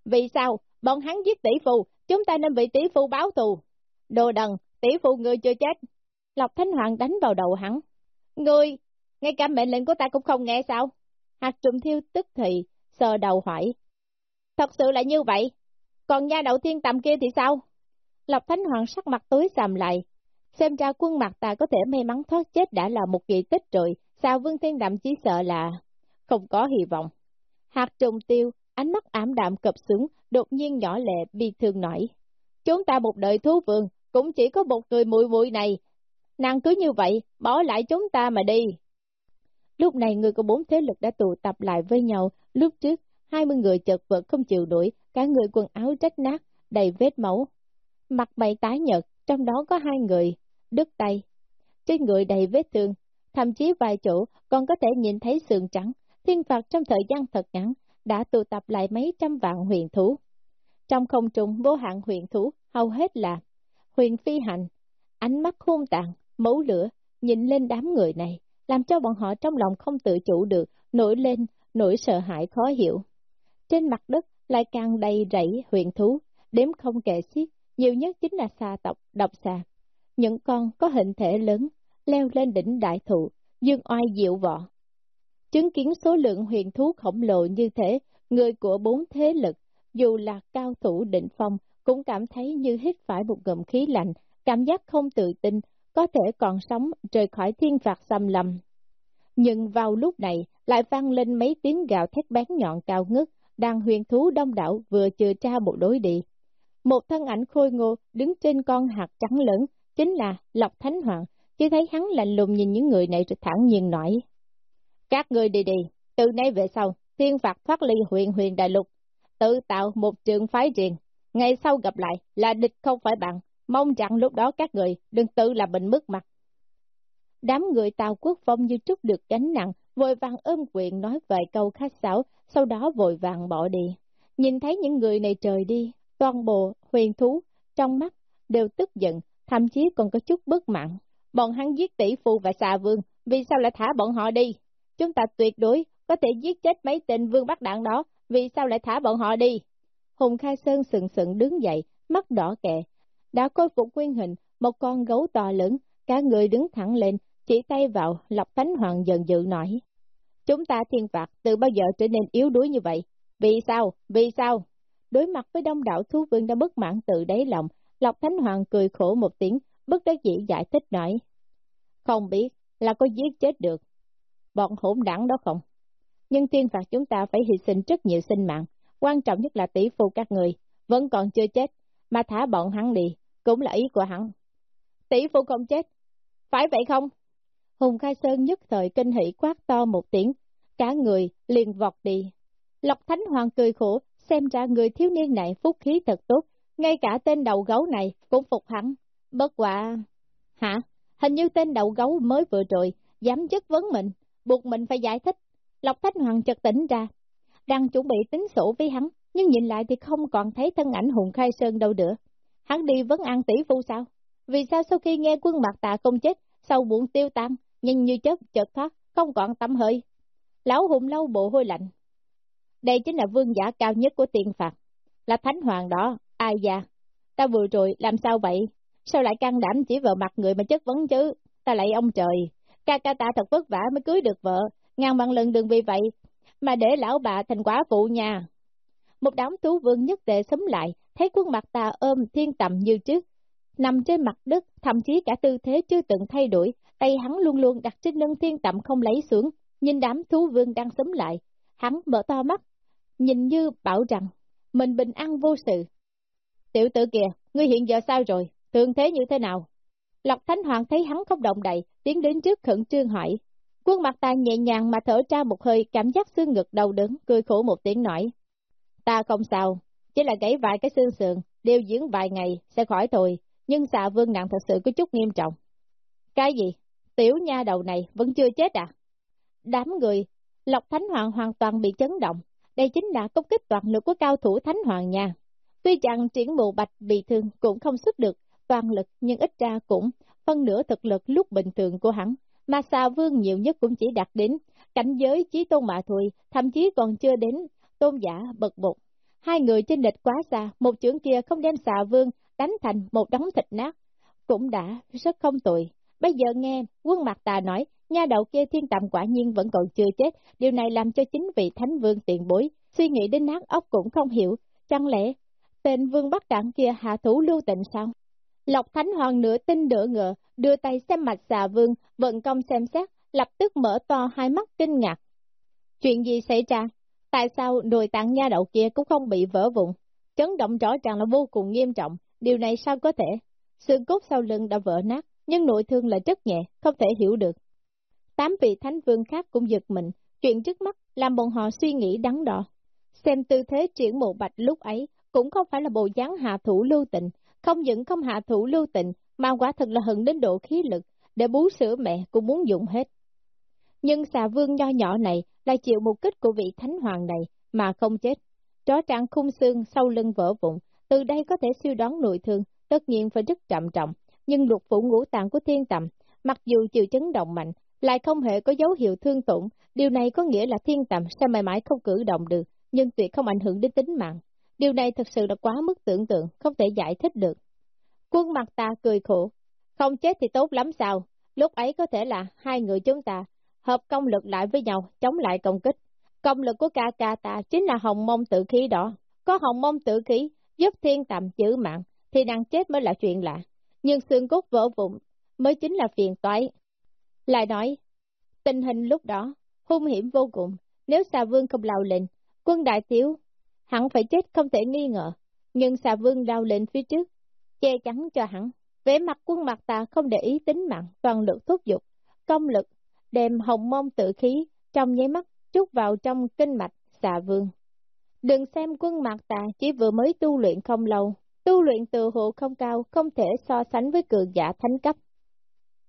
Vì sao? Bọn hắn giết tỷ phu, chúng ta nên bị tỷ phu báo thù. Đồ đần, tỷ phụ người chưa chết. Lộc Thánh Hoàng đánh vào đầu hắn. Ngươi, ngay cả mệnh lệnh của ta cũng không nghe sao? Hạt trùng thiêu tức thì, sờ đầu hỏi. Thật sự là như vậy, còn nha đậu thiên tầm kia thì sao? Lộc Thánh Hoàng sắc mặt tối sầm lại. Xem ra quân mặt ta có thể may mắn thoát chết đã là một kỳ tích rồi, sao Vương Thiên đạm chỉ sợ là không có hy vọng. Hạt trùng tiêu, ánh mắt ảm đạm cập xuống, đột nhiên nhỏ lệ bi thương nổi. Chúng ta một đời thú vương, cũng chỉ có một người muội muội này. Nàng cứ như vậy, bỏ lại chúng ta mà đi. Lúc này người của bốn thế lực đã tụ tập lại với nhau, lúc trước, hai mươi người chật vật không chịu nổi, cả người quần áo rách nát, đầy vết máu. Mặt mày tái nhợt, trong đó có hai người, đứt tay. Trên người đầy vết thương, thậm chí vài chỗ còn có thể nhìn thấy sườn trắng, thiên phạt trong thời gian thật ngắn, đã tụ tập lại mấy trăm vạn huyền thú. Trong không trung vô hạn huyền thú, hầu hết là huyền phi hành, ánh mắt hung tàn, mấu lửa, nhìn lên đám người này, làm cho bọn họ trong lòng không tự chủ được, nổi lên, nỗi sợ hãi khó hiểu. Trên mặt đất lại càng đầy rẫy huyền thú, đếm không kể xiết, nhiều nhất chính là xà tộc, độc xà. Những con có hình thể lớn, leo lên đỉnh đại thụ, dương oai diệu vọ. Chứng kiến số lượng huyền thú khổng lồ như thế, người của bốn thế lực, dù là cao thủ định phong, cũng cảm thấy như hít phải một ngụm khí lạnh, cảm giác không tự tin, có thể còn sống rời khỏi thiên phạt xâm lầm. Nhưng vào lúc này, lại vang lên mấy tiếng gào thét bén nhọn cao ngất, đang huyền thú đông đảo vừa chừa tra bộ đối địa. Một thân ảnh khôi ngô đứng trên con hạt trắng lớn, chính là Lộc Thánh Hoàng, chỉ thấy hắn lạnh lùng nhìn những người này rồi thẳng nhiên nói. Các người đi đi, từ nay về sau, thiên phạt thoát ly huyện huyền đại lục, tự tạo một trường phái riêng, ngày sau gặp lại là địch không phải bạn, mong rằng lúc đó các người đừng tự làm bệnh mất mặt. Đám người Tàu Quốc Phong như trút được gánh nặng, vội vàng ôm quyền nói vài câu khách sáo, sau đó vội vàng bỏ đi. Nhìn thấy những người này trời đi, toàn bộ huyền thú, trong mắt, đều tức giận, thậm chí còn có chút bất mãn. Bọn hắn giết tỷ phu và xà vương, vì sao lại thả bọn họ đi? Chúng ta tuyệt đối có thể giết chết mấy tên vương bắt đạn đó, vì sao lại thả bọn họ đi? Hùng Khai Sơn sừng sừng đứng dậy, mắt đỏ kẹ, đã khôi phục nguyên hình, một con gấu to lớn, cả người đứng thẳng lên, chỉ tay vào, lọc Thánh Hoàng dần dự nói. Chúng ta thiên phạt từ bao giờ trở nên yếu đuối như vậy? Vì sao? Vì sao? Đối mặt với đông đảo thú vương đã bất mãn tự đáy lòng, Lộc Thánh Hoàng cười khổ một tiếng, bất đắc dĩ giải thích nói. Không biết là có giết chết được, bọn hỗn đảng đó không? Nhưng thiên phạt chúng ta phải hy sinh rất nhiều sinh mạng, quan trọng nhất là tỷ phu các người, vẫn còn chưa chết, mà thả bọn hắn đi, cũng là ý của hắn. Tỷ phu không chết, phải vậy không? Hùng Khai Sơn nhất thời kinh hỷ quát to một tiếng, cả người liền vọt đi. Lộc Thánh Hoàng cười khổ, xem ra người thiếu niên này phúc khí thật tốt, ngay cả tên đầu gấu này cũng phục hắn. Bất quả... Hả? Hình như tên đầu gấu mới vừa rồi, dám chất vấn mình, buộc mình phải giải thích. Lộc Thánh Hoàng chợt tỉnh ra, đang chuẩn bị tính sổ với hắn, nhưng nhìn lại thì không còn thấy thân ảnh Hùng Khai Sơn đâu nữa. Hắn đi vấn an tỷ phu sao? Vì sao sau khi nghe quân mặt tạ công chết, sau buồn tiêu tan, nhưng như chớp chợt thoát, không còn tâm hơi. Lão hùng lâu bộ hôi lạnh. đây chính là vương giả cao nhất của tiền phạt, là thánh hoàng đó, ai già? ta vừa rồi làm sao vậy, sao lại can đảm chỉ vào mặt người mà chất vấn chứ, ta lại ông trời, ca ca ta thật vất vả mới cưới được vợ, ngàn bằng lần đừng vì vậy, mà để lão bà thành quả phụ nhà. Một đám thú vương nhất tệ sấm lại, thấy quân mặt ta ôm thiên tầm như trước, nằm trên mặt đất, thậm chí cả tư thế chưa từng thay đổi, tay hắn luôn luôn đặt trên lưng thiên tầm không lấy xuống, nhìn đám thú vương đang sấm lại, hắn mở to mắt, nhìn như bảo rằng, mình bình an vô sự. Tiểu tử kìa, ngươi hiện giờ sao rồi, thường thế như thế nào? Lộc Thánh Hoàng thấy hắn không động đậy, tiến đến trước khẩn trương hỏi. Quân mặt ta nhẹ nhàng mà thở ra một hơi, cảm giác xương ngực đau đớn, cười khổ một tiếng nói. Ta không sao, chỉ là gãy vài cái xương sườn, điều dưỡng vài ngày, sẽ khỏi thôi, nhưng xạ vương nặng thật sự có chút nghiêm trọng. Cái gì? Tiểu nha đầu này vẫn chưa chết à? Đám người, Lộc Thánh Hoàng hoàn toàn bị chấn động, đây chính là công kích toàn lực của cao thủ Thánh Hoàng nha. Tuy rằng triển bộ bạch bị thương cũng không xuất được toàn lực nhưng ít ra cũng phân nửa thực lực lúc bình thường của hắn, mà xà vương nhiều nhất cũng chỉ đạt đến cảnh giới chí tôn mạ thôi, thậm chí còn chưa đến tôn giả bậc bột. Hai người trên địch quá xa, một trưởng kia không đem xà vương đánh thành một đống thịt nát, cũng đã rất không tội. Bây giờ nghe quân mặt tà nói, nha đầu kia thiên tạm quả nhiên vẫn còn chưa chết, điều này làm cho chính vị thánh vương tiền bối, suy nghĩ đến nát ốc cũng không hiểu, chẳng lẽ tên vương bắt đảng kia hạ thủ lưu tình sao? Lộc Thánh Hoàng nửa tin nửa ngựa, đưa tay xem mạch xà vương, vận công xem xét, lập tức mở to hai mắt kinh ngạc. Chuyện gì xảy ra? Tại sao đồi tạng nha đậu kia cũng không bị vỡ vụn? Chấn động rõ ràng là vô cùng nghiêm trọng, điều này sao có thể? Xương cốt sau lưng đã vỡ nát, nhưng nội thương là rất nhẹ, không thể hiểu được. Tám vị thánh vương khác cũng giật mình, chuyện trước mắt làm bọn họ suy nghĩ đắn đo. Xem tư thế triển mộ bạch lúc ấy, cũng không phải là bộ dáng hạ thủ lưu tình, không những không hạ thủ lưu tình, mà quả thật là hận đến độ khí lực, để bú sữa mẹ cũng muốn dùng hết. Nhưng xà vương nho nhỏ này lại chịu một kích của vị thánh hoàng này mà không chết. Rõ trạng khung xương sau lưng vỡ vụn, từ đây có thể siêu đoán nội thương, tất nhiên phải rất trầm trọng, nhưng lục phủ ngũ tạng của thiên tầm, mặc dù chịu chấn động mạnh, lại không hề có dấu hiệu thương tổn, điều này có nghĩa là thiên tầm sẽ mãi mãi không cử động được, nhưng tuyệt không ảnh hưởng đến tính mạng. Điều này thật sự là quá mức tưởng tượng, không thể giải thích được. Quân mặt ta cười khổ, không chết thì tốt lắm sao, lúc ấy có thể là hai người chúng ta hợp công lực lại với nhau, chống lại công kích. Công lực của ca ca ta chính là hồng mông tự khí đó, có hồng mông tự khí giúp thiên tầm giữ mạng, thì nàng chết mới là chuyện lạ, nhưng xương cốt vỡ vụn mới chính là phiền toái. Lại nói, tình hình lúc đó, hung hiểm vô cùng, nếu xà vương không lao lên, quân đại tiếu hắn phải chết không thể nghi ngờ, nhưng xà vương lao lên phía trước, che chắn cho hắn, vẻ mặt quân mặt ta không để ý tính mạng, toàn lực thúc giục, công lực, đem hồng mông tự khí, trong nháy mắt, chút vào trong kinh mạch xà vương. Đừng xem quân mặt ta chỉ vừa mới tu luyện không lâu, tu luyện tự hộ không cao, không thể so sánh với cường giả thánh cấp.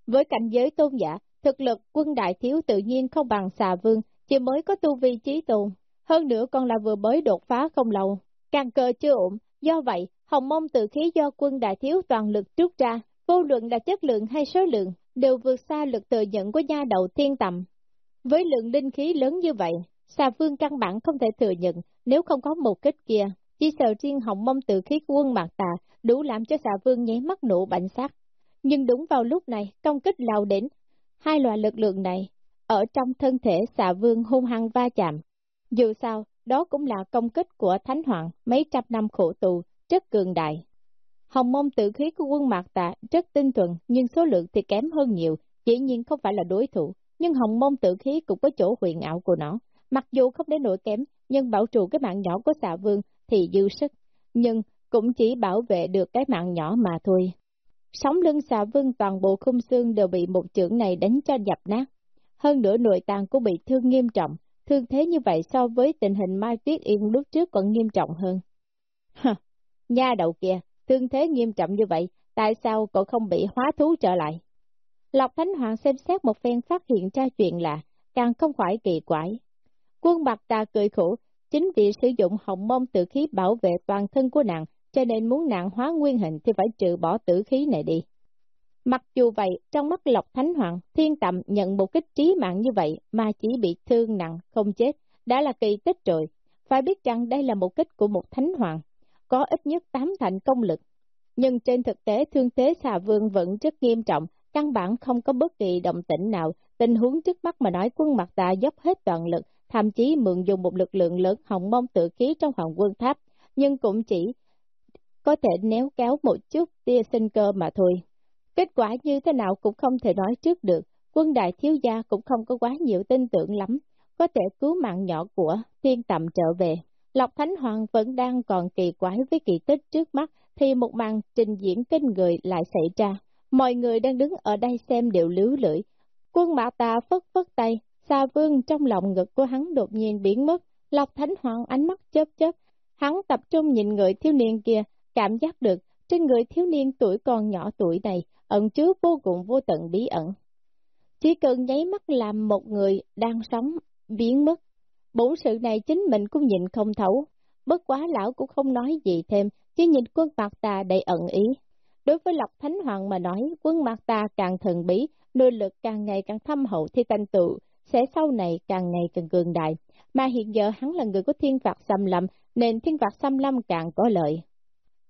Với cảnh giới tôn giả, thực lực quân đại thiếu tự nhiên không bằng xà vương, chỉ mới có tu vi trí tôn. Hơn nữa còn là vừa mới đột phá không lâu, càng cờ chưa ổn, do vậy, hồng mông tự khí do quân đại thiếu toàn lực trút ra, vô luận là chất lượng hay số lượng, đều vượt xa lực tự nhận của nha đầu thiên tầm. Với lượng linh khí lớn như vậy, xà vương căn bản không thể thừa nhận nếu không có một kích kia, chỉ sợ riêng hồng mông tự khí quân mạc tà đủ làm cho xà vương nháy mắt nổ bảnh sát. Nhưng đúng vào lúc này, công kích lao đến, hai loại lực lượng này, ở trong thân thể xà vương hung hăng va chạm. Dù sao, đó cũng là công kích của Thánh Hoàng mấy trăm năm khổ tù, rất cường đại. Hồng mông tự khí của quân mạc tà rất tinh thuần, nhưng số lượng thì kém hơn nhiều, dĩ nhiên không phải là đối thủ, nhưng hồng mông tự khí cũng có chỗ huyền ảo của nó. Mặc dù không đến nỗi kém, nhưng bảo trụ cái mạng nhỏ của xà vương thì dư sức, nhưng cũng chỉ bảo vệ được cái mạng nhỏ mà thôi. Sóng lưng xà vương toàn bộ khung xương đều bị một chưởng này đánh cho dập nát. Hơn nữa nội tạng cũng bị thương nghiêm trọng, thương thế như vậy so với tình hình Mai Tuyết Yên lúc trước còn nghiêm trọng hơn. Hờ, nha đầu kia, thương thế nghiêm trọng như vậy, tại sao cậu không bị hóa thú trở lại? Lộc Thánh Hoàng xem xét một phen phát hiện ra chuyện lạ, càng không khỏi kỳ quái. Quân bạc ta cười khổ, chính vì sử dụng hồng mông tự khí bảo vệ toàn thân của nàng, cho nên muốn nàng hóa nguyên hình thì phải trừ bỏ tử khí này đi. Mặc dù vậy, trong mắt Lộc Thánh Hoàng, thiên tầm nhận một kích trí mạng như vậy mà chỉ bị thương nặng, không chết, đã là kỳ tích rồi. Phải biết rằng đây là một kích của một thánh hoàng, có ít nhất tám thành công lực. Nhưng trên thực tế thương thế xà vương vẫn rất nghiêm trọng, căn bản không có bất kỳ động tĩnh nào, tình huống trước mắt mà nói quân mặt ta dốc hết toàn lực, thậm chí mượn dùng một lực lượng lớn hồng mông tự khí trong hoàng quân tháp, nhưng cũng chỉ có thể néo kéo một chút tia sinh cơ mà thôi. Kết quả như thế nào cũng không thể nói trước được, quân đại thiếu gia cũng không có quá nhiều tin tưởng lắm, có thể cứu mạng nhỏ của thiên tầm trở về. Lộc Thánh Hoàng vẫn đang còn kỳ quái với kỳ tích trước mắt, thì một màn trình diễn kinh người lại xảy ra. Mọi người đang đứng ở đây xem đều lưu lưỡi. Quân mã ta phất phất tay, xa vương trong lòng ngực của hắn đột nhiên biến mất. Lộc Thánh Hoàng ánh mắt chớp chớp, hắn tập trung nhìn người thiếu niên kia, cảm giác được trên người thiếu niên tuổi còn nhỏ tuổi này ẩn chứa vô cùng vô tận bí ẩn. Chỉ cần nháy mắt làm một người đang sống, biến mất. Bổn sự này chính mình cũng nhìn không thấu, bất quá lão cũng không nói gì thêm, chỉ nhìn quân mặt ta đầy ẩn ý. Đối với Lộc Thánh Hoàng mà nói, quân mặt ta càng thần bí, nội lực càng ngày càng thâm hậu thì thành tựu, sẽ sau này càng ngày càng cường đại. Mà hiện giờ hắn là người có thiên phạt xâm lâm, nên thiên phạt xâm lâm càng có lợi.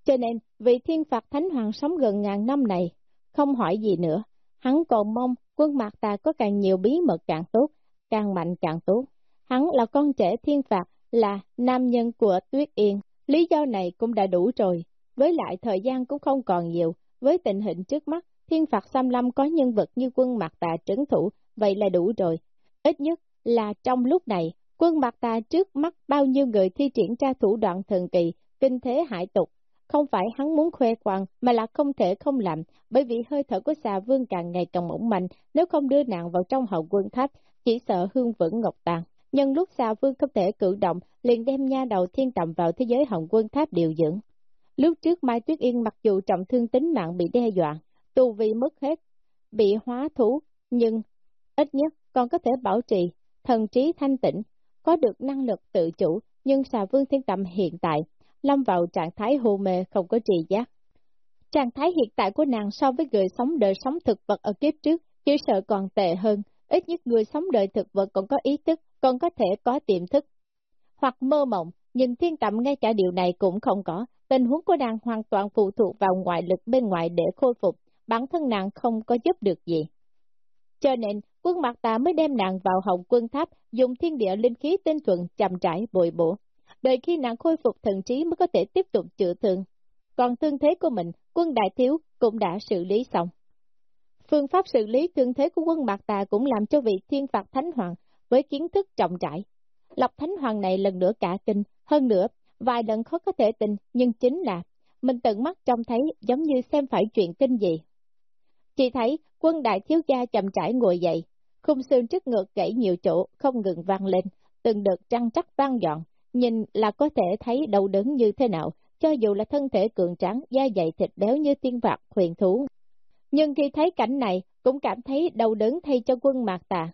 Cho nên, vì thiên phạt Thánh Hoàng sống gần ngàn năm này, không hỏi gì nữa, hắn còn mong quân mặt ta có càng nhiều bí mật càng tốt, càng mạnh càng tốt. Hắn là con trẻ thiên phạt, là nam nhân của Tuyết Yên, lý do này cũng đã đủ rồi. Với lại thời gian cũng không còn nhiều, với tình hình trước mắt, thiên phạt xâm lâm có nhân vật như quân mặt tà trấn thủ, vậy là đủ rồi. Ít nhất là trong lúc này, quân mặt tà trước mắt bao nhiêu người thi triển ra thủ đoạn thần kỳ, kinh thế hải tục, không phải hắn muốn khoe khoang, mà là không thể không làm, bởi vì hơi thở của xà vương càng ngày càng mỏng mạnh, nếu không đưa nàng vào trong hậu quân tháp, chỉ sợ hương vững ngọc tàn. Nhân lúc xà vương không thể cử động, liền đem nha đầu thiên tầm vào thế giới hồng quân tháp điều dưỡng. Lúc trước Mai Tuyết Yên mặc dù trọng thương tính mạng bị đe dọa, tu vi mất hết, bị hóa thú, nhưng ít nhất còn có thể bảo trì, thần trí thanh tĩnh, có được năng lực tự chủ, nhưng xà vương thiên tầm hiện tại lâm vào trạng thái hô mê không có trì giác. Trạng thái hiện tại của nàng so với người sống đời sống thực vật ở kiếp trước, chỉ sợ còn tệ hơn, ít nhất người sống đời thực vật còn có ý thức, còn có thể có tiềm thức. Hoặc mơ mộng, nhưng thiên tầm ngay cả điều này cũng không có, tình huống của nàng hoàn toàn phụ thuộc vào ngoại lực bên ngoài để khôi phục, bản thân nàng không có giúp được gì. Cho nên, quân mặt tà mới đem nàng vào hồng quân tháp, dùng thiên địa linh khí tinh thuận chậm trải bồi bổ, đợi khi nàng khôi phục thần trí mới có thể tiếp tục chữa thương. Còn thương thế của mình, quân đại thiếu cũng đã xử lý xong. Phương pháp xử lý thương thế của quân Mạc Tà cũng làm cho vị thiên phạt Thánh Hoàng với kiến thức trọng trải. Lộc Thánh Hoàng này lần nữa cả kinh, hơn nữa, vài lần khó có thể tin, nhưng chính là mình tận mắt trông thấy giống như xem phải chuyện kinh gì. Chỉ thấy quân đại thiếu gia chậm trải ngồi dậy, khung xương trước ngực gãy nhiều chỗ, không ngừng vang lên, từng đợt trăng chắc vang dọn, nhìn là có thể thấy đau đớn như thế nào, cho dù là thân thể cường tráng, da dày thịt béo như tiên vạc huyền thú. Nhưng khi thấy cảnh này, cũng cảm thấy đau đớn thay cho quân mạc tà.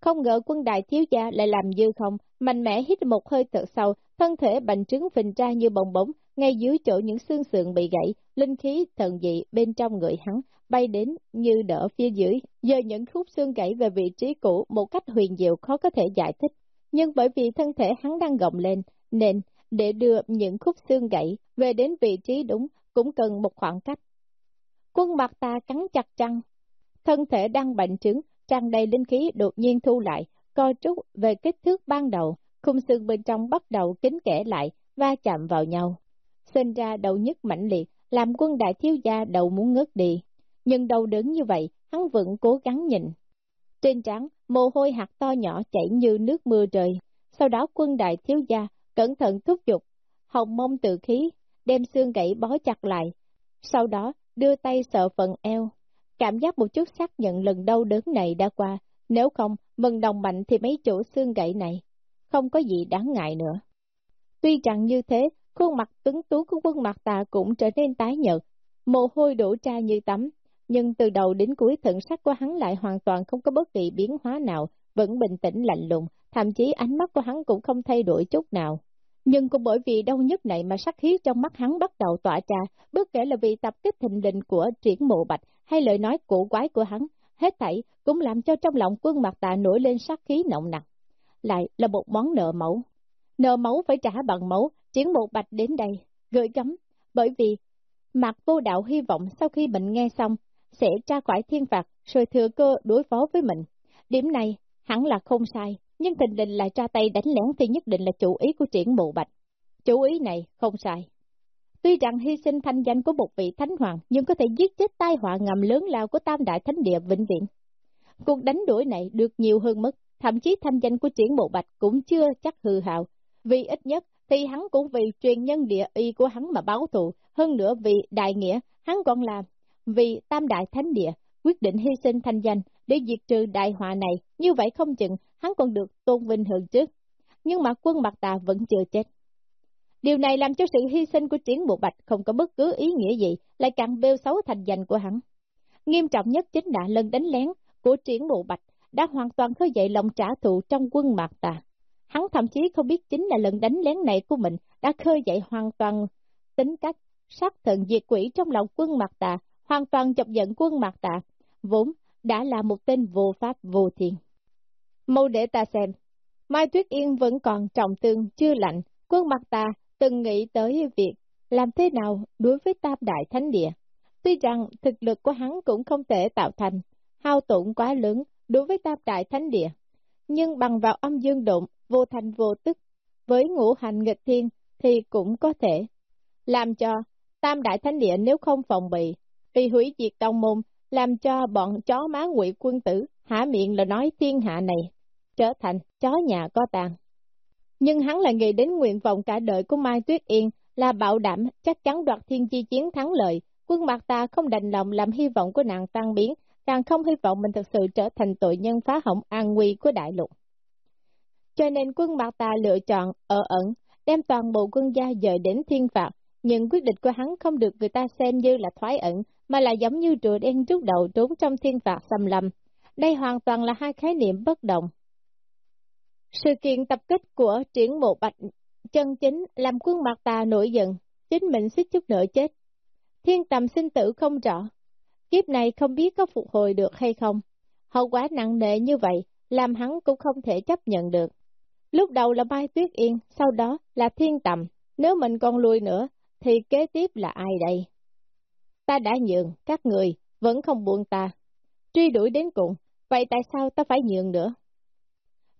Không ngờ quân đại thiếu gia lại làm dư không, mạnh mẽ hít một hơi thật sâu, thân thể bành trứng phình ra như bồng bóng, ngay dưới chỗ những xương sườn bị gãy, linh khí thần dị bên trong người hắn, bay đến như đỡ phía dưới, giờ những khúc xương gãy về vị trí cũ một cách huyền diệu khó có thể giải thích nhưng bởi vì thân thể hắn đang gồng lên, nên để đưa những khúc xương gãy về đến vị trí đúng cũng cần một khoảng cách. Quân mặt ta cắn chặt răng, thân thể đang bệnh chứng tràn đầy linh khí đột nhiên thu lại, co trúc về kích thước ban đầu, khung xương bên trong bắt đầu kính kẽ lại, va chạm vào nhau. Sinh ra đầu nhức mãnh liệt, làm quân đại thiếu gia đầu muốn ngớt đi. Nhưng đầu đứng như vậy, hắn vẫn cố gắng nhìn. Trên trán, mồ hôi hạt to nhỏ chảy như nước mưa trời. Sau đó quân đại thiếu gia, cẩn thận thúc giục, hồng mông tự khí, đem xương gãy bó chặt lại. Sau đó, đưa tay sợ phần eo. Cảm giác một chút xác nhận lần đau đớn này đã qua, nếu không, mừng đồng mạnh thì mấy chỗ xương gãy này, không có gì đáng ngại nữa. Tuy rằng như thế, khuôn mặt tuấn tú của quân mặt tà cũng trở nên tái nhợt, mồ hôi đổ ra như tắm, nhưng từ đầu đến cuối thần sắc của hắn lại hoàn toàn không có bất kỳ biến hóa nào, vẫn bình tĩnh lạnh lùng, thậm chí ánh mắt của hắn cũng không thay đổi chút nào. Nhưng cũng bởi vì đau nhất này mà sắc khí trong mắt hắn bắt đầu tỏa ra, bất kể là vì tập kích thình lình của triển mộ bạch hay lời nói cổ quái của hắn, hết thảy cũng làm cho trong lòng quân mặt tạ nổi lên sắc khí nồng nặng. Lại là một món nợ máu, Nợ máu phải trả bằng máu, Triển mộ bạch đến đây, gửi gắm. bởi vì Mạc Vô Đạo hy vọng sau khi bệnh nghe xong, sẽ ra khỏi thiên phạt, rồi thừa cơ đối phó với mình. Điểm này, hẳn là không sai, nhưng tình định lại ra tay đánh lén thì nhất định là chủ ý của triển bộ bạch. Chủ ý này không sai. Tuy rằng hy sinh thanh danh của một vị thánh hoàng, nhưng có thể giết chết tai họa ngầm lớn lao của tam đại thánh địa vĩnh viễn. Cuộc đánh đuổi này được nhiều hơn mất, thậm chí thanh danh của triển bộ bạch cũng chưa chắc hư hạo, Vì ít nhất thì hắn cũng vì truyền nhân địa y của hắn mà báo thù, hơn nữa vì đại nghĩa, hắn còn làm, vì tam đại thánh địa, quyết định hy sinh thanh danh để diệt trừ đại họa này, như vậy không chừng hắn còn được tôn vinh hơn trước. Nhưng mà quân mặt tà vẫn chưa chết. Điều này làm cho sự hy sinh của triển bộ bạch không có bất cứ ý nghĩa gì, lại càng bêu xấu thành danh của hắn. Nghiêm trọng nhất chính là lần đánh lén của triển bộ bạch đã hoàn toàn khơi dậy lòng trả thù trong quân mạc tà. Hắn thậm chí không biết chính là lần đánh lén này của mình đã khơi dậy hoàn toàn tính cách, sát thần diệt quỷ trong lòng quân mạc tà, hoàn toàn chọc giận quân mạc tà, vốn đã là một tên vô pháp vô thiền. Mâu để ta xem, Mai Tuyết Yên vẫn còn trọng tương, chưa lạnh, quân mặt ta từng nghĩ tới việc làm thế nào đối với tam đại thánh địa. Tuy rằng thực lực của hắn cũng không thể tạo thành, hao tổn quá lớn đối với tam đại thánh địa, nhưng bằng vào âm dương độn, vô thành vô tức, với ngũ hành nghịch thiên thì cũng có thể làm cho tam đại thánh địa nếu không phòng bị, vì hủy diệt tông môn, làm cho bọn chó má ngụy quân tử hả miệng là nói thiên hạ này, trở thành chó nhà có tàn. Nhưng hắn lại nghĩ đến nguyện vọng cả đời của Mai Tuyết Yên là bảo đảm chắc chắn đoạt thiên chi chiến thắng lợi. Quân mặt ta không đành lòng làm hy vọng của nàng tan biến, càng không hy vọng mình thực sự trở thành tội nhân phá hỏng an nguy của đại lục. Cho nên quân mặt ta lựa chọn ở ẩn, đem toàn bộ quân gia dời đến thiên phạt, nhưng quyết định của hắn không được người ta xem như là thoái ẩn, mà là giống như rùa đen rút đầu trốn trong thiên phạt xâm lâm. Đây hoàn toàn là hai khái niệm bất động. Sự kiện tập kích của triển bộ bạch chân chính làm quân mặt tà nổi giận, chính mình xích chút nữa chết. Thiên tầm sinh tử không rõ, kiếp này không biết có phục hồi được hay không. Hậu quả nặng nề như vậy, làm hắn cũng không thể chấp nhận được. Lúc đầu là Mai Tuyết Yên, sau đó là Thiên Tầm, nếu mình còn lùi nữa, thì kế tiếp là ai đây? Ta đã nhường, các người vẫn không buông ta. Truy đuổi đến cùng, vậy tại sao ta phải nhường nữa?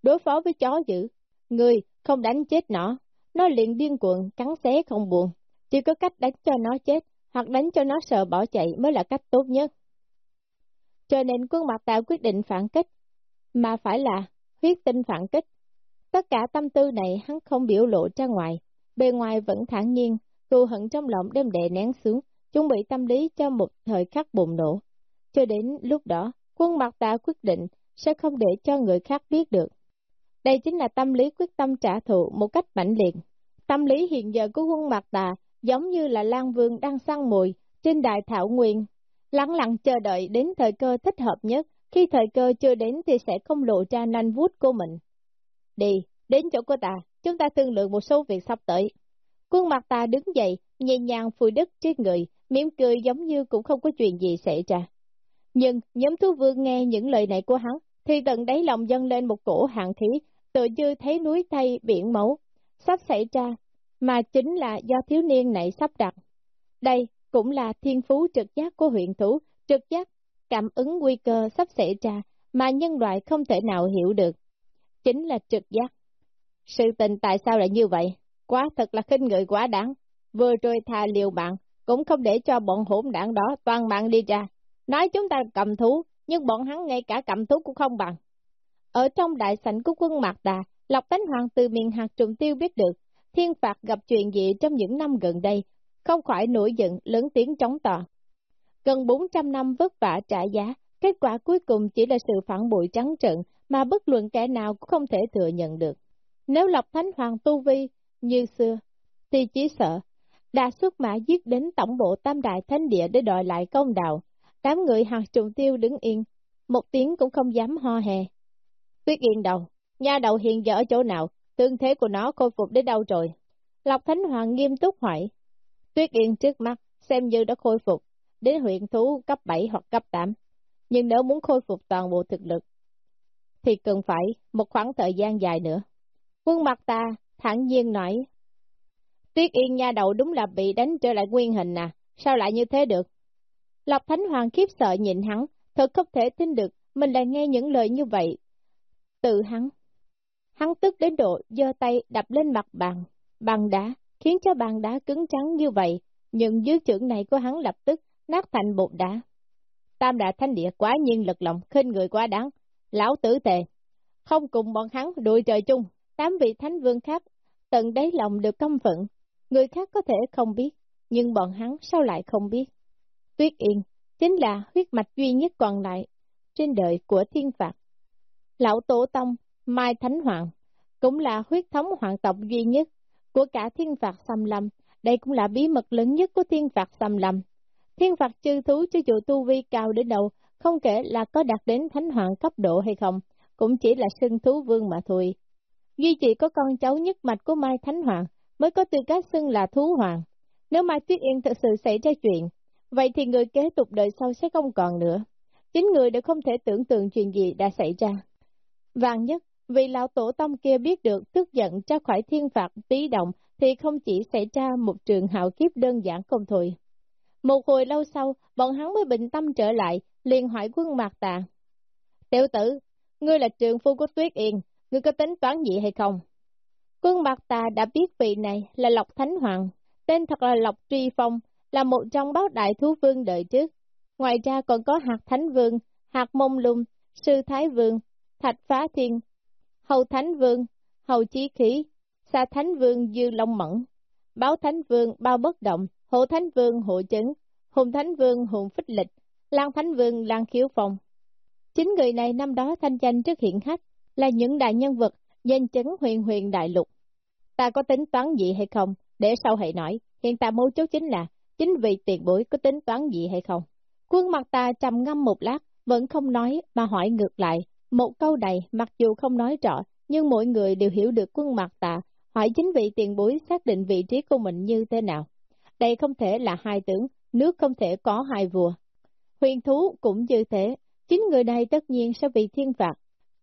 Đối phó với chó dữ, người không đánh chết nó, nó liền điên cuồng, cắn xé không buồn. Chỉ có cách đánh cho nó chết, hoặc đánh cho nó sợ bỏ chạy mới là cách tốt nhất. Cho nên quân mặt tạo quyết định phản kích, mà phải là huyết tinh phản kích. Tất cả tâm tư này hắn không biểu lộ ra ngoài, bề ngoài vẫn thản nhiên, thù hận trong lòng đem đè nén xuống, chuẩn bị tâm lý cho một thời khắc bùng nổ. Cho đến lúc đó, quân mặt đã quyết định sẽ không để cho người khác biết được. Đây chính là tâm lý quyết tâm trả thù một cách mạnh liệt. Tâm lý hiện giờ của quân mặt tà giống như là Lan Vương đang săn mùi trên đại thảo nguyên, lặng lặng chờ đợi đến thời cơ thích hợp nhất, khi thời cơ chưa đến thì sẽ không lộ ra nanh vuốt của mình. Đi, đến chỗ của ta, chúng ta thương lượng một số việc sắp tới. Quân mặt ta đứng dậy, nhẹ nhàng phùi đất trên người, mỉm cười giống như cũng không có chuyện gì xảy ra. Nhưng nhóm thú vương nghe những lời này của hắn, thì tận đáy lòng dâng lên một cổ hạng khí, tự như thấy núi thay biển máu, sắp xảy ra, mà chính là do thiếu niên này sắp đặt. Đây cũng là thiên phú trực giác của huyện thủ, trực giác, cảm ứng nguy cơ sắp xảy ra, mà nhân loại không thể nào hiểu được. Chính là trực giác. Sự tình tại sao lại như vậy? Quá thật là khinh người quá đáng. Vừa rồi thà liều bạn, cũng không để cho bọn hỗn đảng đó toàn mạng đi ra. Nói chúng ta cầm thú, nhưng bọn hắn ngay cả cầm thú cũng không bằng. Ở trong đại sảnh của quân Mạc Đà, Lộc Tánh Hoàng từ miền hạt trùng tiêu biết được, thiên phạt gặp chuyện gì trong những năm gần đây, không khỏi nổi giận, lớn tiếng chống tòa. Gần 400 năm vất vả trả giá, kết quả cuối cùng chỉ là sự phản bội trắng trợn mà bất luận kẻ nào cũng không thể thừa nhận được. Nếu Lộc Thánh Hoàng tu vi như xưa, ti chỉ sợ, đã xuất mã giết đến tổng bộ tam đại thánh địa để đòi lại công đạo. Đám người hạt trùng tiêu đứng yên, một tiếng cũng không dám ho hè. Tuyết yên đầu, nha đầu hiện giờ ở chỗ nào, tương thế của nó khôi phục đến đâu rồi? Lộc Thánh Hoàng nghiêm túc hỏi. Tuyết yên trước mắt, xem như đã khôi phục, đến huyện thú cấp 7 hoặc cấp 8. Nhưng nếu muốn khôi phục toàn bộ thực lực, thì cần phải một khoảng thời gian dài nữa. Quân mặt ta thẳng nhiên nói. Tuyết Yên nha đầu đúng là bị đánh trở lại nguyên hình à, sao lại như thế được? Lộc Thánh Hoàng khiếp sợ nhìn hắn, thật không thể tin được, mình lại nghe những lời như vậy. Từ hắn, hắn tức đến độ giơ tay đập lên mặt bàn, bàn đá, khiến cho bàn đá cứng trắng như vậy, nhưng dưới trưởng này của hắn lập tức nát thành bột đá. Tam đại thánh địa quá nhiên lực lòng, khinh người quá đáng, lão tử tề, không cùng bọn hắn đuổi trời chung, tám vị thánh vương khác, tận đáy lòng được công phận, người khác có thể không biết, nhưng bọn hắn sao lại không biết. Tuyết Yên chính là huyết mạch duy nhất còn lại trên đời của thiên phạt. Lão Tổ Tông, Mai Thánh Hoàng, cũng là huyết thống hoàng tộc duy nhất của cả thiên phạt xâm lâm, đây cũng là bí mật lớn nhất của thiên phạt xâm lâm. Thiên phạt chư thú cho dù tu vi cao đến đâu, không kể là có đạt đến thánh hoàng cấp độ hay không, cũng chỉ là sưng thú vương mà thôi. Duy chỉ có con cháu nhất mạch của Mai Thánh Hoàng mới có tư cách xưng là thú hoàng. Nếu Mai Tuyết Yên thật sự xảy ra chuyện, vậy thì người kế tục đời sau sẽ không còn nữa. Chính người đều không thể tưởng tượng chuyện gì đã xảy ra. Vàng nhất, vì lão tổ tông kia biết được tức giận ra khỏi thiên phạt tí động thì không chỉ xảy ra một trường hạo kiếp đơn giản không thôi. Một hồi lâu sau, bọn hắn mới bình tâm trở lại, liền hỏi quân mạc tà. Tiểu tử, ngươi là trường phu của Tuyết Yên, ngươi có tính toán gì hay không? Quân mặt tà đã biết vị này là Lộc Thánh Hoàng, tên thật là Lộc Tri Phong, là một trong báo đại thú vương đời trước. Ngoài ra còn có hạt Thánh Vương, hạt Mông Lung, Sư Thái Vương, Thạch Phá Thiên, Hầu Thánh Vương, Hầu Chí Khí, Sa Thánh Vương Dư Long Mẫn, Báo Thánh Vương Bao Bất Động, Hộ Thánh Vương Hộ Chấn, Hùng Thánh Vương Hùng Phích Lịch, Lan Thánh Vương Lan Khiếu Phong. Chính người này năm đó thanh danh trước hiện khách, là những đại nhân vật, danh chấn huyền huyền đại lục. Ta có tính toán gì hay không, để sau hãy nói, hiện tại mấu chốt chính là, chính vì tiền bối có tính toán gì hay không. Quân mặt ta trầm ngâm một lát, vẫn không nói mà hỏi ngược lại, một câu này mặc dù không nói rõ, nhưng mỗi người đều hiểu được quân mặt ta, hỏi chính vị tiền bối xác định vị trí của mình như thế nào. Đây không thể là hai tướng, nước không thể có hai vua. Huyền thú cũng như thế, chính người này tất nhiên sẽ bị thiên phạt,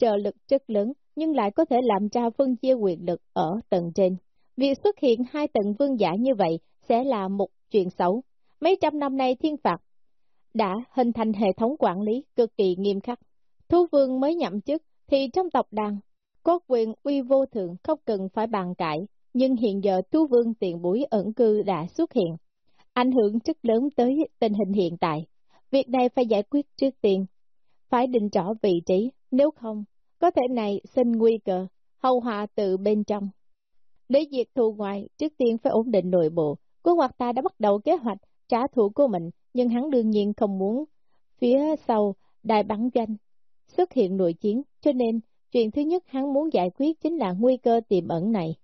trợ lực chất lớn, nhưng lại có thể làm ra phân chia quyền lực ở tầng trên. Việc xuất hiện hai tầng vương giả như vậy sẽ là một chuyện xấu. Mấy trăm năm nay thiên phạt đã hình thành hệ thống quản lý cực kỳ nghiêm khắc. Thú vương mới nhậm chức thì trong tộc đàn, có quyền uy vô thượng không cần phải bàn cãi, nhưng hiện giờ thú vương tiền bối ẩn cư đã xuất hiện, ảnh hưởng rất lớn tới tình hình hiện tại. Việc này phải giải quyết trước tiên, phải định rõ vị trí, nếu không, có thể này sinh nguy cơ, hậu họa từ bên trong. Để diệt thù ngoài, trước tiên phải ổn định nội bộ, quân hoạt ta đã bắt đầu kế hoạch trả thù của mình, nhưng hắn đương nhiên không muốn phía sau đài bắn doanh xuất hiện nội chiến, cho nên chuyện thứ nhất hắn muốn giải quyết chính là nguy cơ tiềm ẩn này.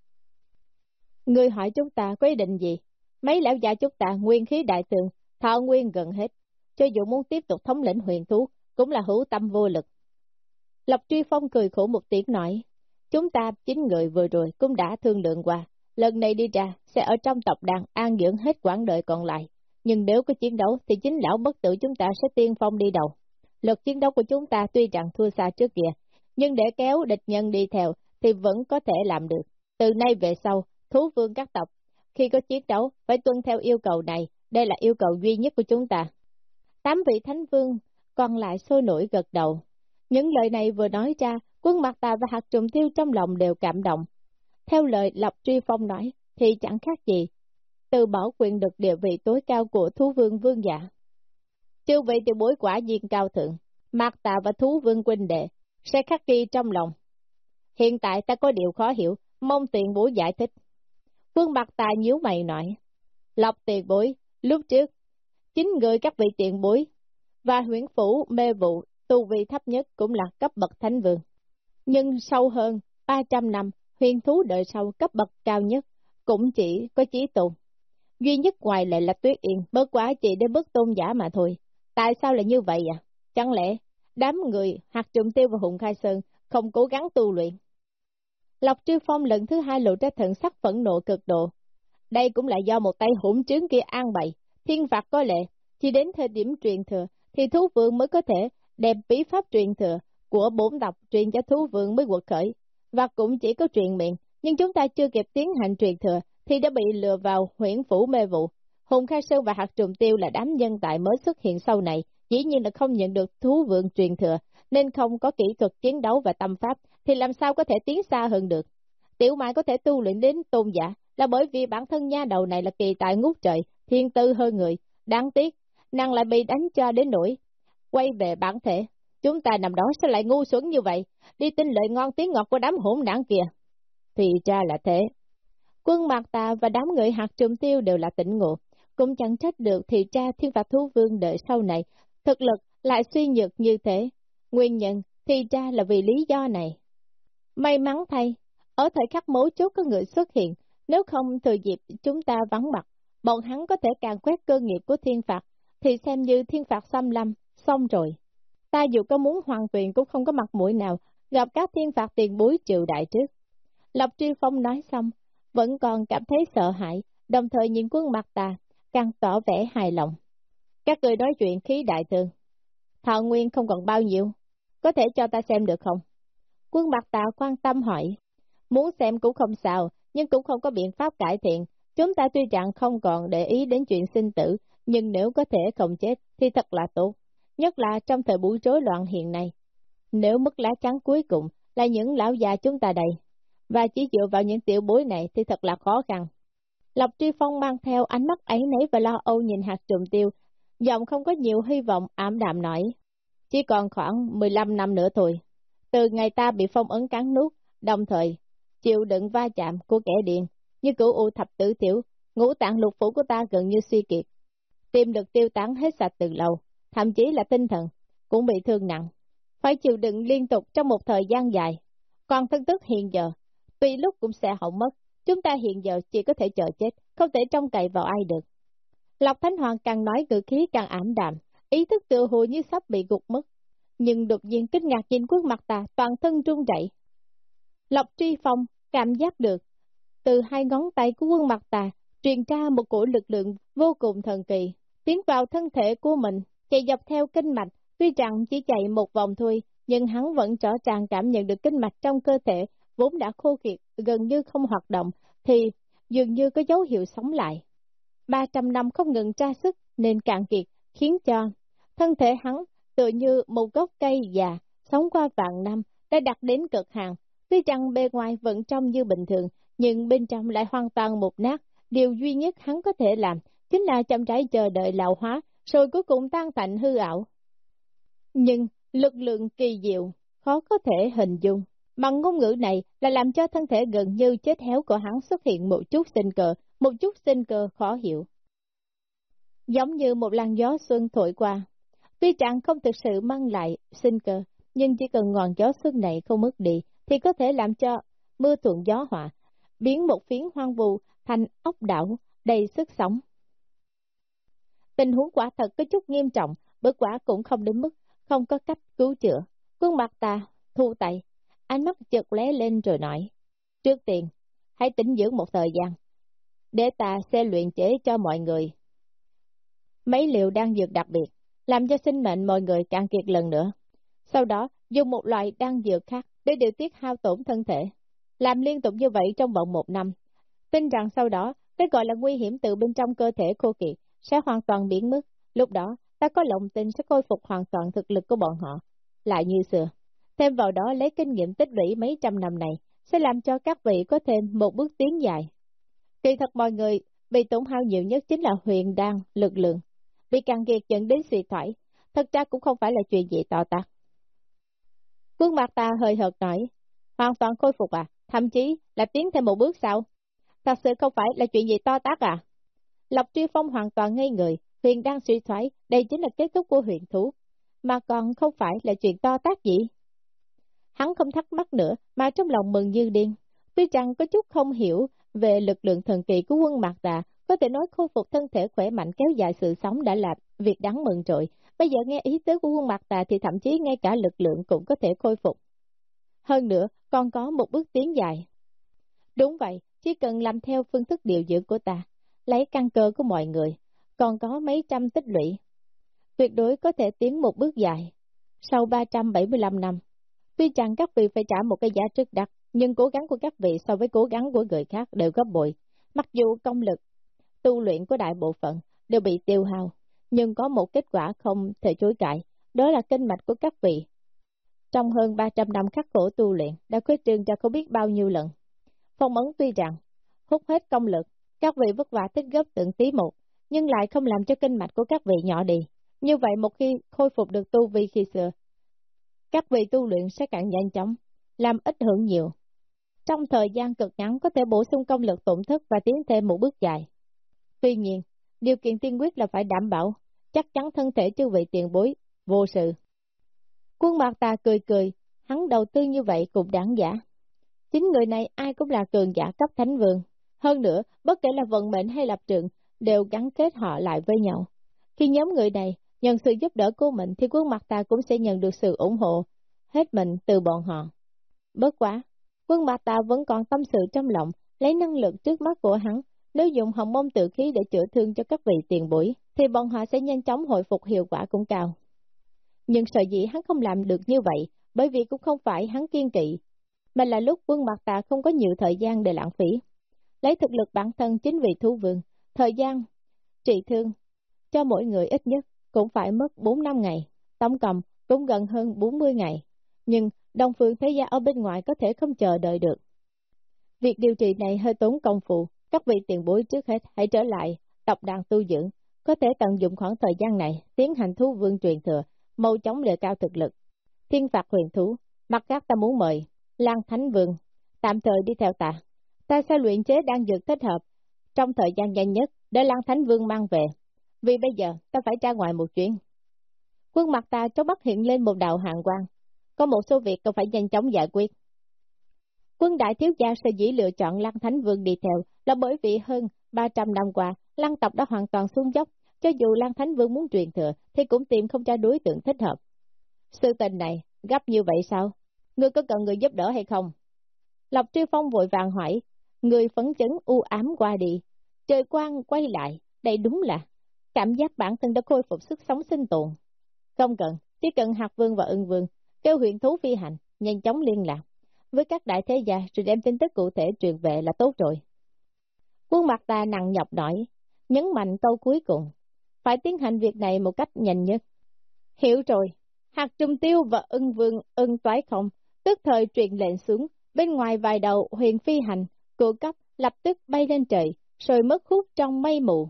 Người hỏi chúng ta có ý định gì? Mấy lão già chúng ta nguyên khí đại tường, thọ nguyên gần hết, cho dù muốn tiếp tục thống lĩnh huyền thú, cũng là hữu tâm vô lực. Lộc Truy Phong cười khổ một tiếng nói, chúng ta chính người vừa rồi cũng đã thương lượng qua, lần này đi ra sẽ ở trong tộc đàn an dưỡng hết quãng đời còn lại, nhưng nếu có chiến đấu thì chính lão bất tử chúng ta sẽ tiên phong đi đầu. Lực chiến đấu của chúng ta tuy rằng thua xa trước kia, nhưng để kéo địch nhân đi theo thì vẫn có thể làm được. Từ nay về sau, thú vương các tộc, khi có chiến đấu phải tuân theo yêu cầu này, đây là yêu cầu duy nhất của chúng ta. Tám vị thánh vương còn lại sôi nổi gật đầu. Những lời này vừa nói ra, quân mặt tà và hạt trùng tiêu trong lòng đều cảm động. Theo lời Lộc Truy Phong nói, thì chẳng khác gì, từ bỏ quyền được địa vị tối cao của thú vương vương giả. Chư vị tiểu bối quả nhiên cao thượng, mặt tà và thú vương huynh đệ sẽ khắc ghi trong lòng. Hiện tại ta có điều khó hiểu, mong tiền bối giải thích. Vương mặt tà nhíu mày nói, lộc tiền bối, lúc trước, chính người các vị tiền bối, và huyện phủ mê vụ, tu vị thấp nhất cũng là cấp bậc thánh vương. Nhưng sâu hơn 300 năm, huyền thú đời sau cấp bậc cao nhất, cũng chỉ có chí tôn. Duy nhất ngoài lệ là tuyết yên, bớt quá chỉ để bức tôn giả mà thôi. Tại sao lại như vậy à? Chẳng lẽ đám người hạt trùng tiêu và hùng khai sơn không cố gắng tu luyện? Lộc Trư Phong lần thứ hai lộ ra thần sắc phẫn nộ cực độ. Đây cũng là do một tay hỗn trướng kia an bày, thiên phạt có lệ, chỉ đến thời điểm truyền thừa thì thú vương mới có thể đem bí pháp truyền thừa của bốn tộc truyền cho thú vương mới quật khởi, và cũng chỉ có truyền miệng nhưng chúng ta chưa kịp tiến hành truyền thừa, thì đã bị lừa vào huyện phủ mê vụ. Hùng Khai Sơn và hạt trùng tiêu là đám nhân tài mới xuất hiện sau này, dĩ nhiên là không nhận được thú vượng truyền thừa, nên không có kỹ thuật chiến đấu và tâm pháp, thì làm sao có thể tiến xa hơn được. Tiểu Mai có thể tu luyện đến tôn giả, là bởi vì bản thân nha đầu này là kỳ tài ngút trời, thiên tư hơn người. Đáng tiếc, nàng lại bị đánh cho đến nỗi quay về bản thể. Chúng ta nằm đó sao lại ngu xuẩn như vậy, đi tin lợi ngon tiếng ngọt của đám hỗn đảng kìa. Thì ra là thế. Quân Mạc Tà và đám người hạt trùm tiêu đều là tỉnh ngộ, cũng chẳng trách được thì cha thiên phạt thú vương đợi sau này, thực lực lại suy nhược như thế. Nguyên nhân thì ra là vì lý do này. May mắn thay, ở thời khắc mấu chốt có người xuất hiện, nếu không thời dịp chúng ta vắng mặt, bọn hắn có thể càng quét cơ nghiệp của thiên phạt, thì xem như thiên phạt xâm lâm, xong rồi. Ta dù có muốn hoàn tuyển cũng không có mặt mũi nào, gặp các thiên phạt tiền bối chịu đại trước. Lộc Tri Phong nói xong, vẫn còn cảm thấy sợ hãi, đồng thời nhìn quân mặt ta, càng tỏ vẻ hài lòng. Các người nói chuyện khí đại thường. Thọ Nguyên không còn bao nhiêu, có thể cho ta xem được không? Quân mặt ta quan tâm hỏi, muốn xem cũng không sao, nhưng cũng không có biện pháp cải thiện. Chúng ta tuy rằng không còn để ý đến chuyện sinh tử, nhưng nếu có thể không chết thì thật là tốt, nhất là trong thời buổi rối loạn hiện nay. Nếu mất lá chắn cuối cùng là những lão già chúng ta đây, và chỉ dựa vào những tiểu bối này thì thật là khó khăn. Lộc Tri Phong mang theo ánh mắt ấy nấy và lo âu nhìn hạt trùm tiêu, giọng không có nhiều hy vọng ảm đạm nói. Chỉ còn khoảng 15 năm nữa thôi. Từ ngày ta bị phong ấn cắn nút, đồng thời chịu đựng va chạm của kẻ điện, như cửu u thập tử tiểu, ngũ tạng lục phủ của ta gần như suy kiệt. Tim được tiêu tán hết sạch từ lâu, thậm chí là tinh thần, cũng bị thương nặng. Phải chịu đựng liên tục trong một thời gian dài. Còn thân tức hiện giờ, tuy lúc cũng sẽ hỏng mất, chúng ta hiện giờ chỉ có thể chờ chết, không thể trông cậy vào ai được. Lộc Thánh Hoàng càng nói ngữ khí càng ảm đạm, ý thức tự hồ như sắp bị gục mất. Nhưng đột nhiên kinh ngạc nhìn khuôn mặt ta, toàn thân trung rẩy. Lộc Tri Phong cảm giác được, từ hai ngón tay của quân mặt tà, truyền ra một cổ lực lượng vô cùng thần kỳ, tiến vào thân thể của mình, chạy dọc theo kinh mạch, tuy rằng chỉ chạy một vòng thôi, nhưng hắn vẫn rõ ràng cảm nhận được kinh mạch trong cơ thể, vốn đã khô kiệt, gần như không hoạt động, thì dường như có dấu hiệu sống lại. 300 năm không ngừng tra sức nên cạn kiệt, khiến cho thân thể hắn tự như một gốc cây già, sống qua vạn năm, đã đặt đến cực hạn. Tuy rằng bề ngoài vẫn trông như bình thường, nhưng bên trong lại hoàn toàn một nát. Điều duy nhất hắn có thể làm chính là chậm rãi chờ đợi lão hóa, rồi cuối cùng tan tạnh hư ảo. Nhưng lực lượng kỳ diệu, khó có thể hình dung. Bằng ngôn ngữ này là làm cho thân thể gần như chết héo của hắn xuất hiện một chút sinh cờ, một chút sinh cờ khó hiểu. Giống như một làn gió xuân thổi qua. Tuy chẳng không thực sự mang lại sinh cờ, nhưng chỉ cần ngọn gió xuân này không mất đi, thì có thể làm cho mưa thuận gió họa, biến một phiến hoang vu thành ốc đảo đầy sức sống. Tình huống quả thật có chút nghiêm trọng, bất quả cũng không đến mức không có cách cứu chữa. Quân mặt ta, thu tay, ánh mắt chợt lé lên rồi nói, trước tiên, hãy tĩnh dưỡng một thời gian, để ta sẽ luyện chế cho mọi người. Mấy liệu đang dược đặc biệt, làm cho sinh mệnh mọi người càng kiệt lần nữa. Sau đó, dùng một loại đan dược khác để điều tiết hao tổn thân thể. Làm liên tục như vậy trong vòng một năm. Tin rằng sau đó, cái gọi là nguy hiểm từ bên trong cơ thể khô kiệt sẽ hoàn toàn biến mất. Lúc đó, ta có lòng tin sẽ khôi phục hoàn toàn thực lực của bọn họ. Lại như xưa. Thêm vào đó lấy kinh nghiệm tích lũy mấy trăm năm này, sẽ làm cho các vị có thêm một bước tiến dài. Kỳ thật mọi người bị tổn hao nhiều nhất chính là huyền đan, lực lượng. Bị càng kiệt dẫn đến suy thoải, thật ra cũng không phải là chuyện gì to tát. Quân mặt ta hơi hợt nói, hoàn toàn khôi phục à, thậm chí là tiến thêm một bước sau. Thật sự không phải là chuyện gì to tát à. Lộc Tri Phong hoàn toàn ngây người, huyền đang suy thoái, đây chính là kết thúc của huyền thú, mà còn không phải là chuyện to tác gì. Hắn không thắc mắc nữa, mà trong lòng mừng như điên. Tuy rằng có chút không hiểu về lực lượng thần kỳ của quân Mạc Tà, có thể nói khôi phục thân thể khỏe mạnh kéo dài sự sống đã là việc đáng mừng rồi. Bây giờ nghe ý tứ của quân Mạc Tà thì thậm chí ngay cả lực lượng cũng có thể khôi phục. Hơn nữa, còn có một bước tiến dài. Đúng vậy, chỉ cần làm theo phương thức điều dưỡng của ta, lấy căn cơ của mọi người, còn có mấy trăm tích lũy. Tuyệt đối có thể tiến một bước dài. Sau 375 năm, tuy rằng các vị phải trả một cái giá rất đắt, nhưng cố gắng của các vị so với cố gắng của người khác đều gấp bội. Mặc dù công lực, tu luyện của đại bộ phận đều bị tiêu hao, nhưng có một kết quả không thể chối cãi, đó là kinh mạch của các vị. Trong hơn 300 năm khắc khổ tu luyện, đã quyết trương cho không biết bao nhiêu lần. Phong ấn tuy rằng, hút hết công lực, các vị vất vả tích góp từng tí một, nhưng lại không làm cho kinh mạch của các vị nhỏ đi. Như vậy một khi khôi phục được tu vi khi xưa, các vị tu luyện sẽ càng nhanh chóng, làm ít hưởng nhiều. Trong thời gian cực ngắn có thể bổ sung công lực tổn thất và tiến thêm một bước dài. Tuy nhiên, điều kiện tiên quyết là phải đảm bảo, chắc chắn thân thể chư vị tiền bối, vô sự. Quân Mạc Tà cười cười, hắn đầu tư như vậy cũng đáng giả. Chính người này ai cũng là cường giả cấp thánh vương. Hơn nữa, bất kể là vận mệnh hay lập trường, đều gắn kết họ lại với nhau. Khi nhóm người này nhận sự giúp đỡ của mình thì quân mặt ta cũng sẽ nhận được sự ủng hộ hết mình từ bọn họ. Bất quá, quân mặt ta vẫn còn tâm sự trong lòng, lấy năng lượng trước mắt của hắn, nếu dùng hồng mông tự khí để chữa thương cho các vị tiền bối, thì bọn họ sẽ nhanh chóng hồi phục hiệu quả cũng cao. Nhưng sợ dĩ hắn không làm được như vậy, bởi vì cũng không phải hắn kiên kỵ, mà là lúc quân mặt ta không có nhiều thời gian để lãng phí. Lấy thực lực bản thân chính vị thú vương, thời gian, trị thương, cho mỗi người ít nhất cũng phải mất 4 năm ngày, tổng cộng cũng gần hơn 40 ngày. Nhưng Đông Phương Thế Gia ở bên ngoài có thể không chờ đợi được. Việc điều trị này hơi tốn công phụ các vị tiền bối trước hết hãy trở lại, tộc đàn tu dưỡng, có thể tận dụng khoảng thời gian này, tiến hành thú vương truyền thừa, mau chóng đề cao thực lực. Thiên phạt huyền thú, mặt khác ta muốn mời, Lan Thánh Vương, tạm thời đi theo ta. Ta sẽ luyện chế đang dược thích hợp, trong thời gian nhanh nhất, để Lan Thánh Vương mang về. Vì bây giờ, ta phải ra ngoài một chuyến. Quân mặt ta trong mắt hiện lên một đạo hàng quang. Có một số việc cần phải nhanh chóng giải quyết. Quân đại thiếu gia sẽ dĩ lựa chọn Lăng Thánh Vương đi theo là bởi vì hơn 300 năm qua, Lăng tộc đã hoàn toàn xuống dốc, cho dù Lăng Thánh Vương muốn truyền thừa thì cũng tìm không ra đối tượng thích hợp. Sự tình này, gấp như vậy sao? Ngươi có cần người giúp đỡ hay không? Lộc Triêu Phong vội vàng hỏi, người phấn chấn u ám qua đi, trời quang quay lại, đây đúng là cảm giác bản thân đã khôi phục sức sống sinh tồn. Không cần, chỉ cần Hạc vương và ưng vương, kêu huyện thú phi hành, nhanh chóng liên lạc với các đại thế gia rồi đem tin tức cụ thể truyền về là tốt rồi. Quân mặt ta nặng nhọc nổi, nhấn mạnh câu cuối cùng, phải tiến hành việc này một cách nhanh nhất. Hiểu rồi, Hạc Trung tiêu và ưng vương ưng toái không, tức thời truyền lệnh xuống, bên ngoài vài đầu huyền phi hành, cửa cấp lập tức bay lên trời, rồi mất hút trong mây mù.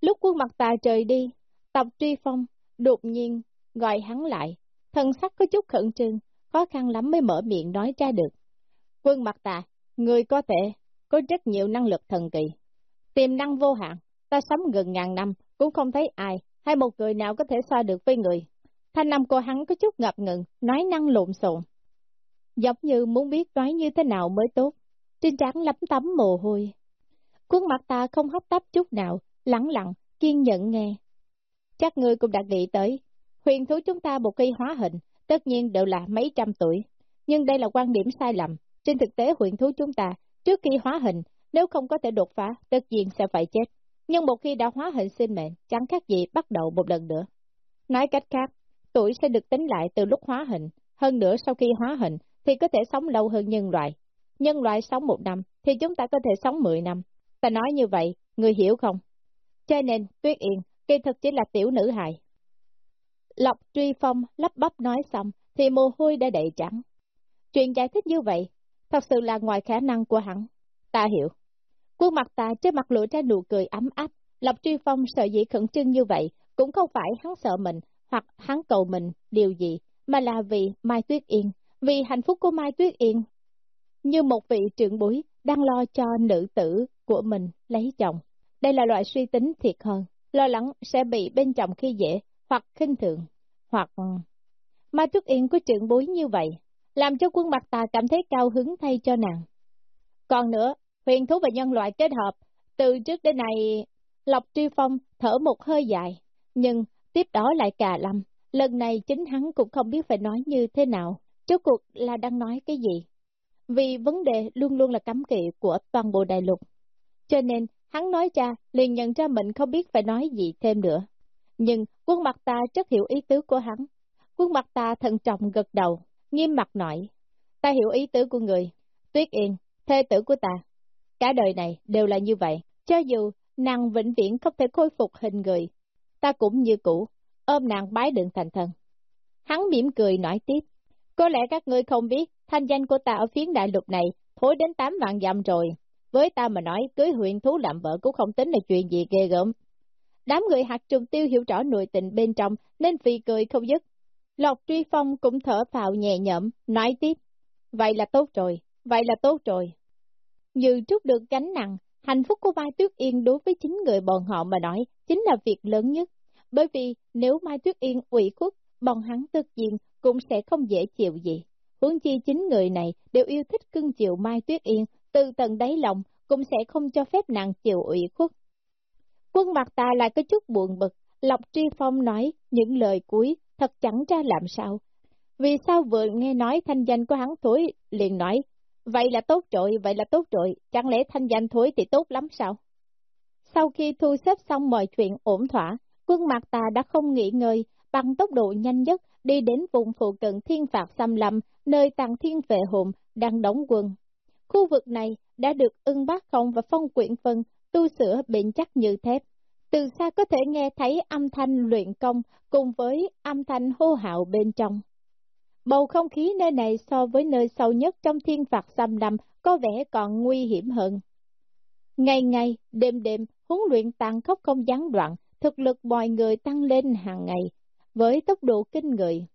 Lúc quân mặt tà trời đi, tập truy phong, đột nhiên, gọi hắn lại, thần sắc có chút khẩn trương, khó khăn lắm mới mở miệng nói ra được. Quân mặt tà, người có thể, có rất nhiều năng lực thần kỳ. Tiềm năng vô hạn, ta sống gần ngàn năm, cũng không thấy ai, hay một người nào có thể so được với người. Thanh năm cô hắn có chút ngập ngừng, nói năng lộn xộn. Giống như muốn biết nói như thế nào mới tốt. Trên trán lấm tấm mồ hôi. khuôn mặt ta không hấp tấp chút nào, lặng lặng, kiên nhẫn nghe. Chắc ngươi cũng đã nghĩ tới, huyền thú chúng ta một khi hóa hình, tất nhiên đều là mấy trăm tuổi. Nhưng đây là quan điểm sai lầm. Trên thực tế huyền thú chúng ta, trước khi hóa hình, nếu không có thể đột phá, tất nhiên sẽ phải chết. Nhưng một khi đã hóa hình sinh mệnh, chẳng khác gì bắt đầu một lần nữa. Nói cách khác, tuổi sẽ được tính lại từ lúc hóa hình, hơn nữa sau khi hóa hình thì có thể sống lâu hơn nhân loại. Nhân loại sống một năm thì chúng ta có thể sống mười năm. Ta nói như vậy, người hiểu không? Cho nên, Tuyết Yên, kỳ thực chỉ là tiểu nữ hài. Lộc Truy Phong lắp bắp nói xong, thì mồ hôi đã đầy trắng. Chuyện giải thích như vậy, thật sự là ngoài khả năng của hắn. Ta hiểu. Khuôn mặt ta trên mặt lộ ra nụ cười ấm áp, Lộc Truy Phong sợ dĩ khẩn trương như vậy, cũng không phải hắn sợ mình, hoặc hắn cầu mình điều gì, mà là vì Mai Tuyết Yên, vì hạnh phúc của Mai Tuyết Yên. Như một vị trưởng bối đang lo cho nữ tử của mình lấy chồng. Đây là loại suy tính thiệt hơn, lo lắng sẽ bị bên chồng khi dễ, hoặc khinh thường, hoặc... Ừ. mà trước Yên của trưởng bối như vậy, làm cho quân mặt tà cảm thấy cao hứng thay cho nàng. Còn nữa, huyền thú và nhân loại kết hợp, từ trước đến nay, Lộc Tri Phong thở một hơi dài, nhưng tiếp đó lại cà lâm. Lần này chính hắn cũng không biết phải nói như thế nào, trước cuộc là đang nói cái gì. Vì vấn đề luôn luôn là cấm kỵ của toàn bộ đại lục. Cho nên, hắn nói ra, liền nhận ra mình không biết phải nói gì thêm nữa. Nhưng quân mặt ta rất hiểu ý tứ của hắn. Quân mặt ta thận trọng gật đầu, nghiêm mặt nói. ta hiểu ý tứ của người. Tuyết Yên, thê tử của ta. Cả đời này đều là như vậy, cho dù nàng vĩnh viễn không thể khôi phục hình người. Ta cũng như cũ, ôm nàng bái đường thành thân. Hắn mỉm cười nói tiếp, có lẽ các ngươi không biết, thanh danh của ta ở phiến đại lục này, thối đến 8 vạn dặm rồi. Với ta mà nói, cưới huyện thú làm vợ cũng không tính là chuyện gì ghê gớm. Đám người hạt trùng tiêu hiểu rõ nội tình bên trong, nên phì cười không dứt. Lộc Truy Phong cũng thở phào nhẹ nhõm, nói tiếp. Vậy là tốt rồi, vậy là tốt rồi. Như trút được gánh nặng, hạnh phúc của Mai Tuyết Yên đối với chính người bọn họ mà nói, chính là việc lớn nhất. Bởi vì nếu Mai Tuyết Yên ủy khuất, bọn hắn tất nhiên cũng sẽ không dễ chịu gì. Huống chi chính người này đều yêu thích cưng chiều Mai Tuyết Yên, từ tận đáy lòng cũng sẽ không cho phép nàng chịu ủy khuất. Quân mặt ta lại có chút buồn bực, Lộc Tri Phong nói những lời cuối, thật chẳng ra làm sao. Vì sao vừa nghe nói thanh danh của hắn thối, liền nói, vậy là tốt rồi, vậy là tốt rồi, chẳng lẽ thanh danh thối thì tốt lắm sao? Sau khi thu xếp xong mọi chuyện ổn thỏa, quân mặt ta đã không nghỉ ngơi, bằng tốc độ nhanh nhất đi đến vùng phụ cận thiên phạt xâm lâm, nơi tàng thiên vệ hồn đang đóng quân. Khu vực này đã được ưng bác không và phong quyển phân tu sửa bền chắc như thép. Từ xa có thể nghe thấy âm thanh luyện công cùng với âm thanh hô hào bên trong. Bầu không khí nơi này so với nơi sâu nhất trong thiên phạt xâm lâm có vẻ còn nguy hiểm hơn. Ngày ngày, đêm đêm, huấn luyện tàn khốc không gián đoạn, thực lực mọi người tăng lên hàng ngày, với tốc độ kinh người.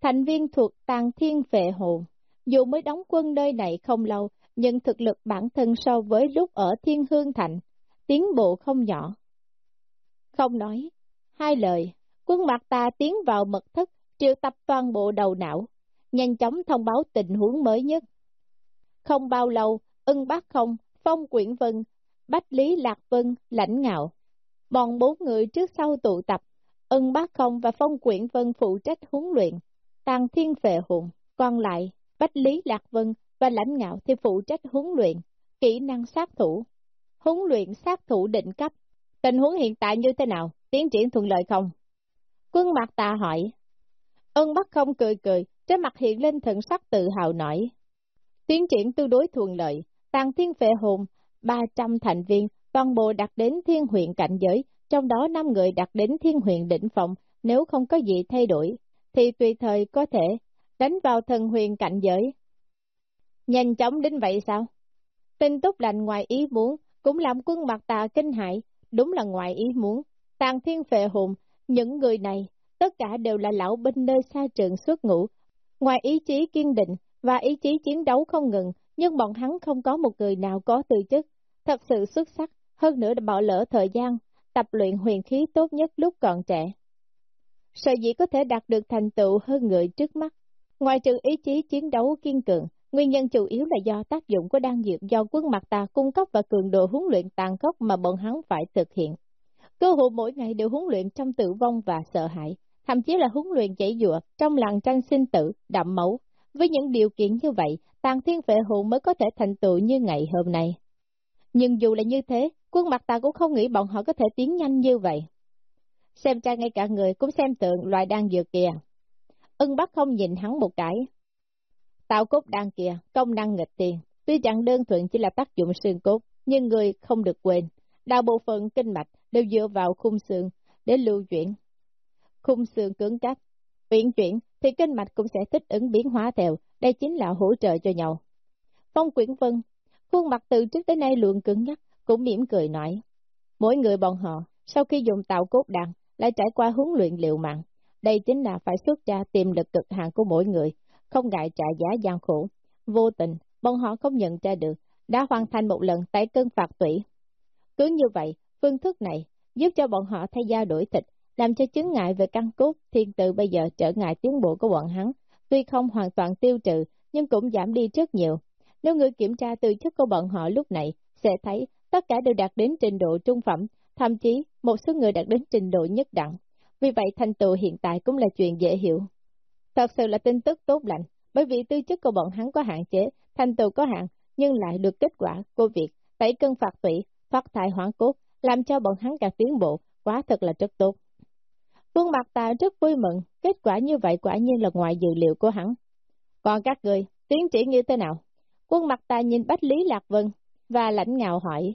Thành viên thuộc tàng thiên vệ hộ dù mới đóng quân nơi này không lâu, nhưng thực lực bản thân so với lúc ở Thiên Hương Thành, tiến bộ không nhỏ. Không nói, hai lời, quân mặt ta tiến vào mật thất, triệu tập toàn bộ đầu não, nhanh chóng thông báo tình huống mới nhất. Không bao lâu, ưng bác không, phong quyển vân, bách lý lạc vân, lãnh ngạo. Bọn bốn người trước sau tụ tập, Ân bác không và phong quyển vân phụ trách huấn luyện, tàng thiên phệ hùng, còn lại, bách lý lạc vân và lãnh ngạo thì phụ trách huấn luyện, kỹ năng sát thủ. Huấn luyện sát thủ định cấp. Tình huống hiện tại như thế nào? Tiến triển thuận lợi không? Quân mặt tà hỏi. Ân bắt không cười cười, trên mặt hiện lên thần sắc tự hào nổi. Tiến triển tương đối thuận lợi, tàng thiên phệ Hùng, 300 thành viên, toàn bộ đặt đến thiên huyện cảnh giới, trong đó 5 người đặt đến thiên huyền đỉnh phòng, nếu không có gì thay đổi, thì tùy thời có thể đánh vào thần huyền cạnh giới. Nhanh chóng đến vậy sao? Tin tốt lành ngoài ý muốn, cũng làm quân mặt tà kinh hại, đúng là ngoài ý muốn. Tàng thiên phệ hồn, những người này, tất cả đều là lão binh nơi xa trường xuất ngũ. Ngoài ý chí kiên định và ý chí chiến đấu không ngừng, nhưng bọn hắn không có một người nào có từ chức. Thật sự xuất sắc, hơn nữa đã bỏ lỡ thời gian, tập luyện huyền khí tốt nhất lúc còn trẻ. sở dĩ có thể đạt được thành tựu hơn người trước mắt, ngoài trừ ý chí chiến đấu kiên cường, Nguyên nhân chủ yếu là do tác dụng của đan dược do quân mặt ta cung cấp và cường độ huấn luyện tàn khốc mà bọn hắn phải thực hiện. Cơ hội mỗi ngày đều huấn luyện trong tử vong và sợ hãi, thậm chí là huấn luyện chảy dụa trong làng tranh sinh tử, đậm máu. Với những điều kiện như vậy, tàn thiên vệ hồn mới có thể thành tựu như ngày hôm nay. Nhưng dù là như thế, quân mặt ta cũng không nghĩ bọn họ có thể tiến nhanh như vậy. Xem cha ngay cả người cũng xem tượng loài đang dược kìa. Ưng bắt không nhìn hắn một cái, Tạo cốt đang kia, công năng nghịch tiền, tuy chẳng đơn thuần chỉ là tác dụng xương cốt, nhưng người không được quên, đào bộ phận kinh mạch đều dựa vào khung xương để lưu chuyển. Khung xương cứng cáp, uyển chuyển thì kinh mạch cũng sẽ thích ứng biến hóa theo, đây chính là hỗ trợ cho nhau. Phong Quyển Vân, khuôn mặt từ trước tới nay luôn cứng nhắc, cũng mỉm cười nói. Mỗi người bọn họ, sau khi dùng tạo cốt đan, lại trải qua huấn luyện liệu mạng. Đây chính là phải xuất ra tiềm lực cực hạn của mỗi người, không ngại trả giá gian khổ. Vô tình, bọn họ không nhận ra được, đã hoàn thành một lần tại cơn phạt tủy. Cứ như vậy, phương thức này giúp cho bọn họ thay da đổi thịt, làm cho chứng ngại về căn cốt thiên tự bây giờ trở ngại tiến bộ của bọn hắn, tuy không hoàn toàn tiêu trừ, nhưng cũng giảm đi rất nhiều. Nếu người kiểm tra tư chất của bọn họ lúc này, sẽ thấy tất cả đều đạt đến trình độ trung phẩm, thậm chí một số người đạt đến trình độ nhất đẳng. Vì vậy thành tựu hiện tại cũng là chuyện dễ hiểu. Thật sự là tin tức tốt lành, bởi vì tư chất của bọn hắn có hạn chế, thành tựu có hạn, nhưng lại được kết quả của việc tẩy cân phạt tủy, phát thải hoảng cốt, làm cho bọn hắn càng tiến bộ, quá thật là rất tốt. Vương Mạc Tà rất vui mừng, kết quả như vậy quả nhiên là ngoài dự liệu của hắn. Còn các người, tiến triển như thế nào? Quân mặt Tà nhìn Bách Lý Lạc Vân và lãnh ngạo hỏi.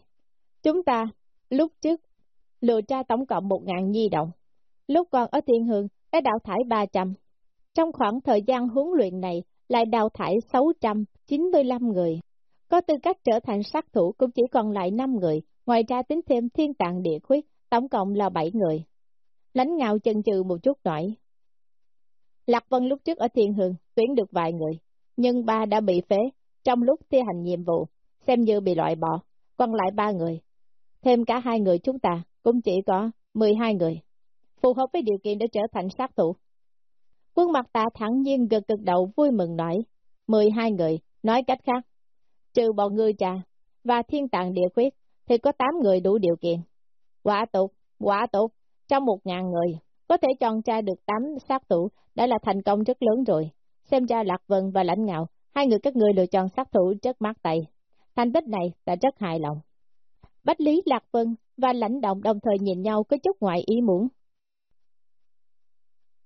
Chúng ta, lúc trước, lừa tra tổng cộng một ngàn di động. Lúc còn ở thiên hương, đã đào thải 300. Trong khoảng thời gian huấn luyện này, lại đào thải 695 người. Có tư cách trở thành sát thủ cũng chỉ còn lại 5 người, ngoài ra tính thêm thiên tạng địa khuyết, tổng cộng là 7 người. lánh ngạo chần chừ một chút nổi. Lạc Vân lúc trước ở thiên hương, tuyển được vài người, nhưng ba đã bị phế, trong lúc thi hành nhiệm vụ, xem như bị loại bỏ, còn lại ba người. Thêm cả hai người chúng ta, cũng chỉ có 12 người. Phù hợp với điều kiện để trở thành sát thủ. Quân mặt ta thẳng nhiên gật gật đầu vui mừng nói, 12 người, nói cách khác, trừ bọn ngươi trà và thiên tạng địa khuyết, thì có 8 người đủ điều kiện. Quả tục, quả tục, trong 1.000 người, có thể chọn tra được 8 sát thủ đã là thành công rất lớn rồi. Xem ra Lạc Vân và Lãnh Ngạo, hai người các người lựa chọn sát thủ rất mát tay. Thành tích này đã rất hài lòng. Bách Lý, Lạc Vân và Lãnh Động đồng thời nhìn nhau có chút ngoại ý muốn.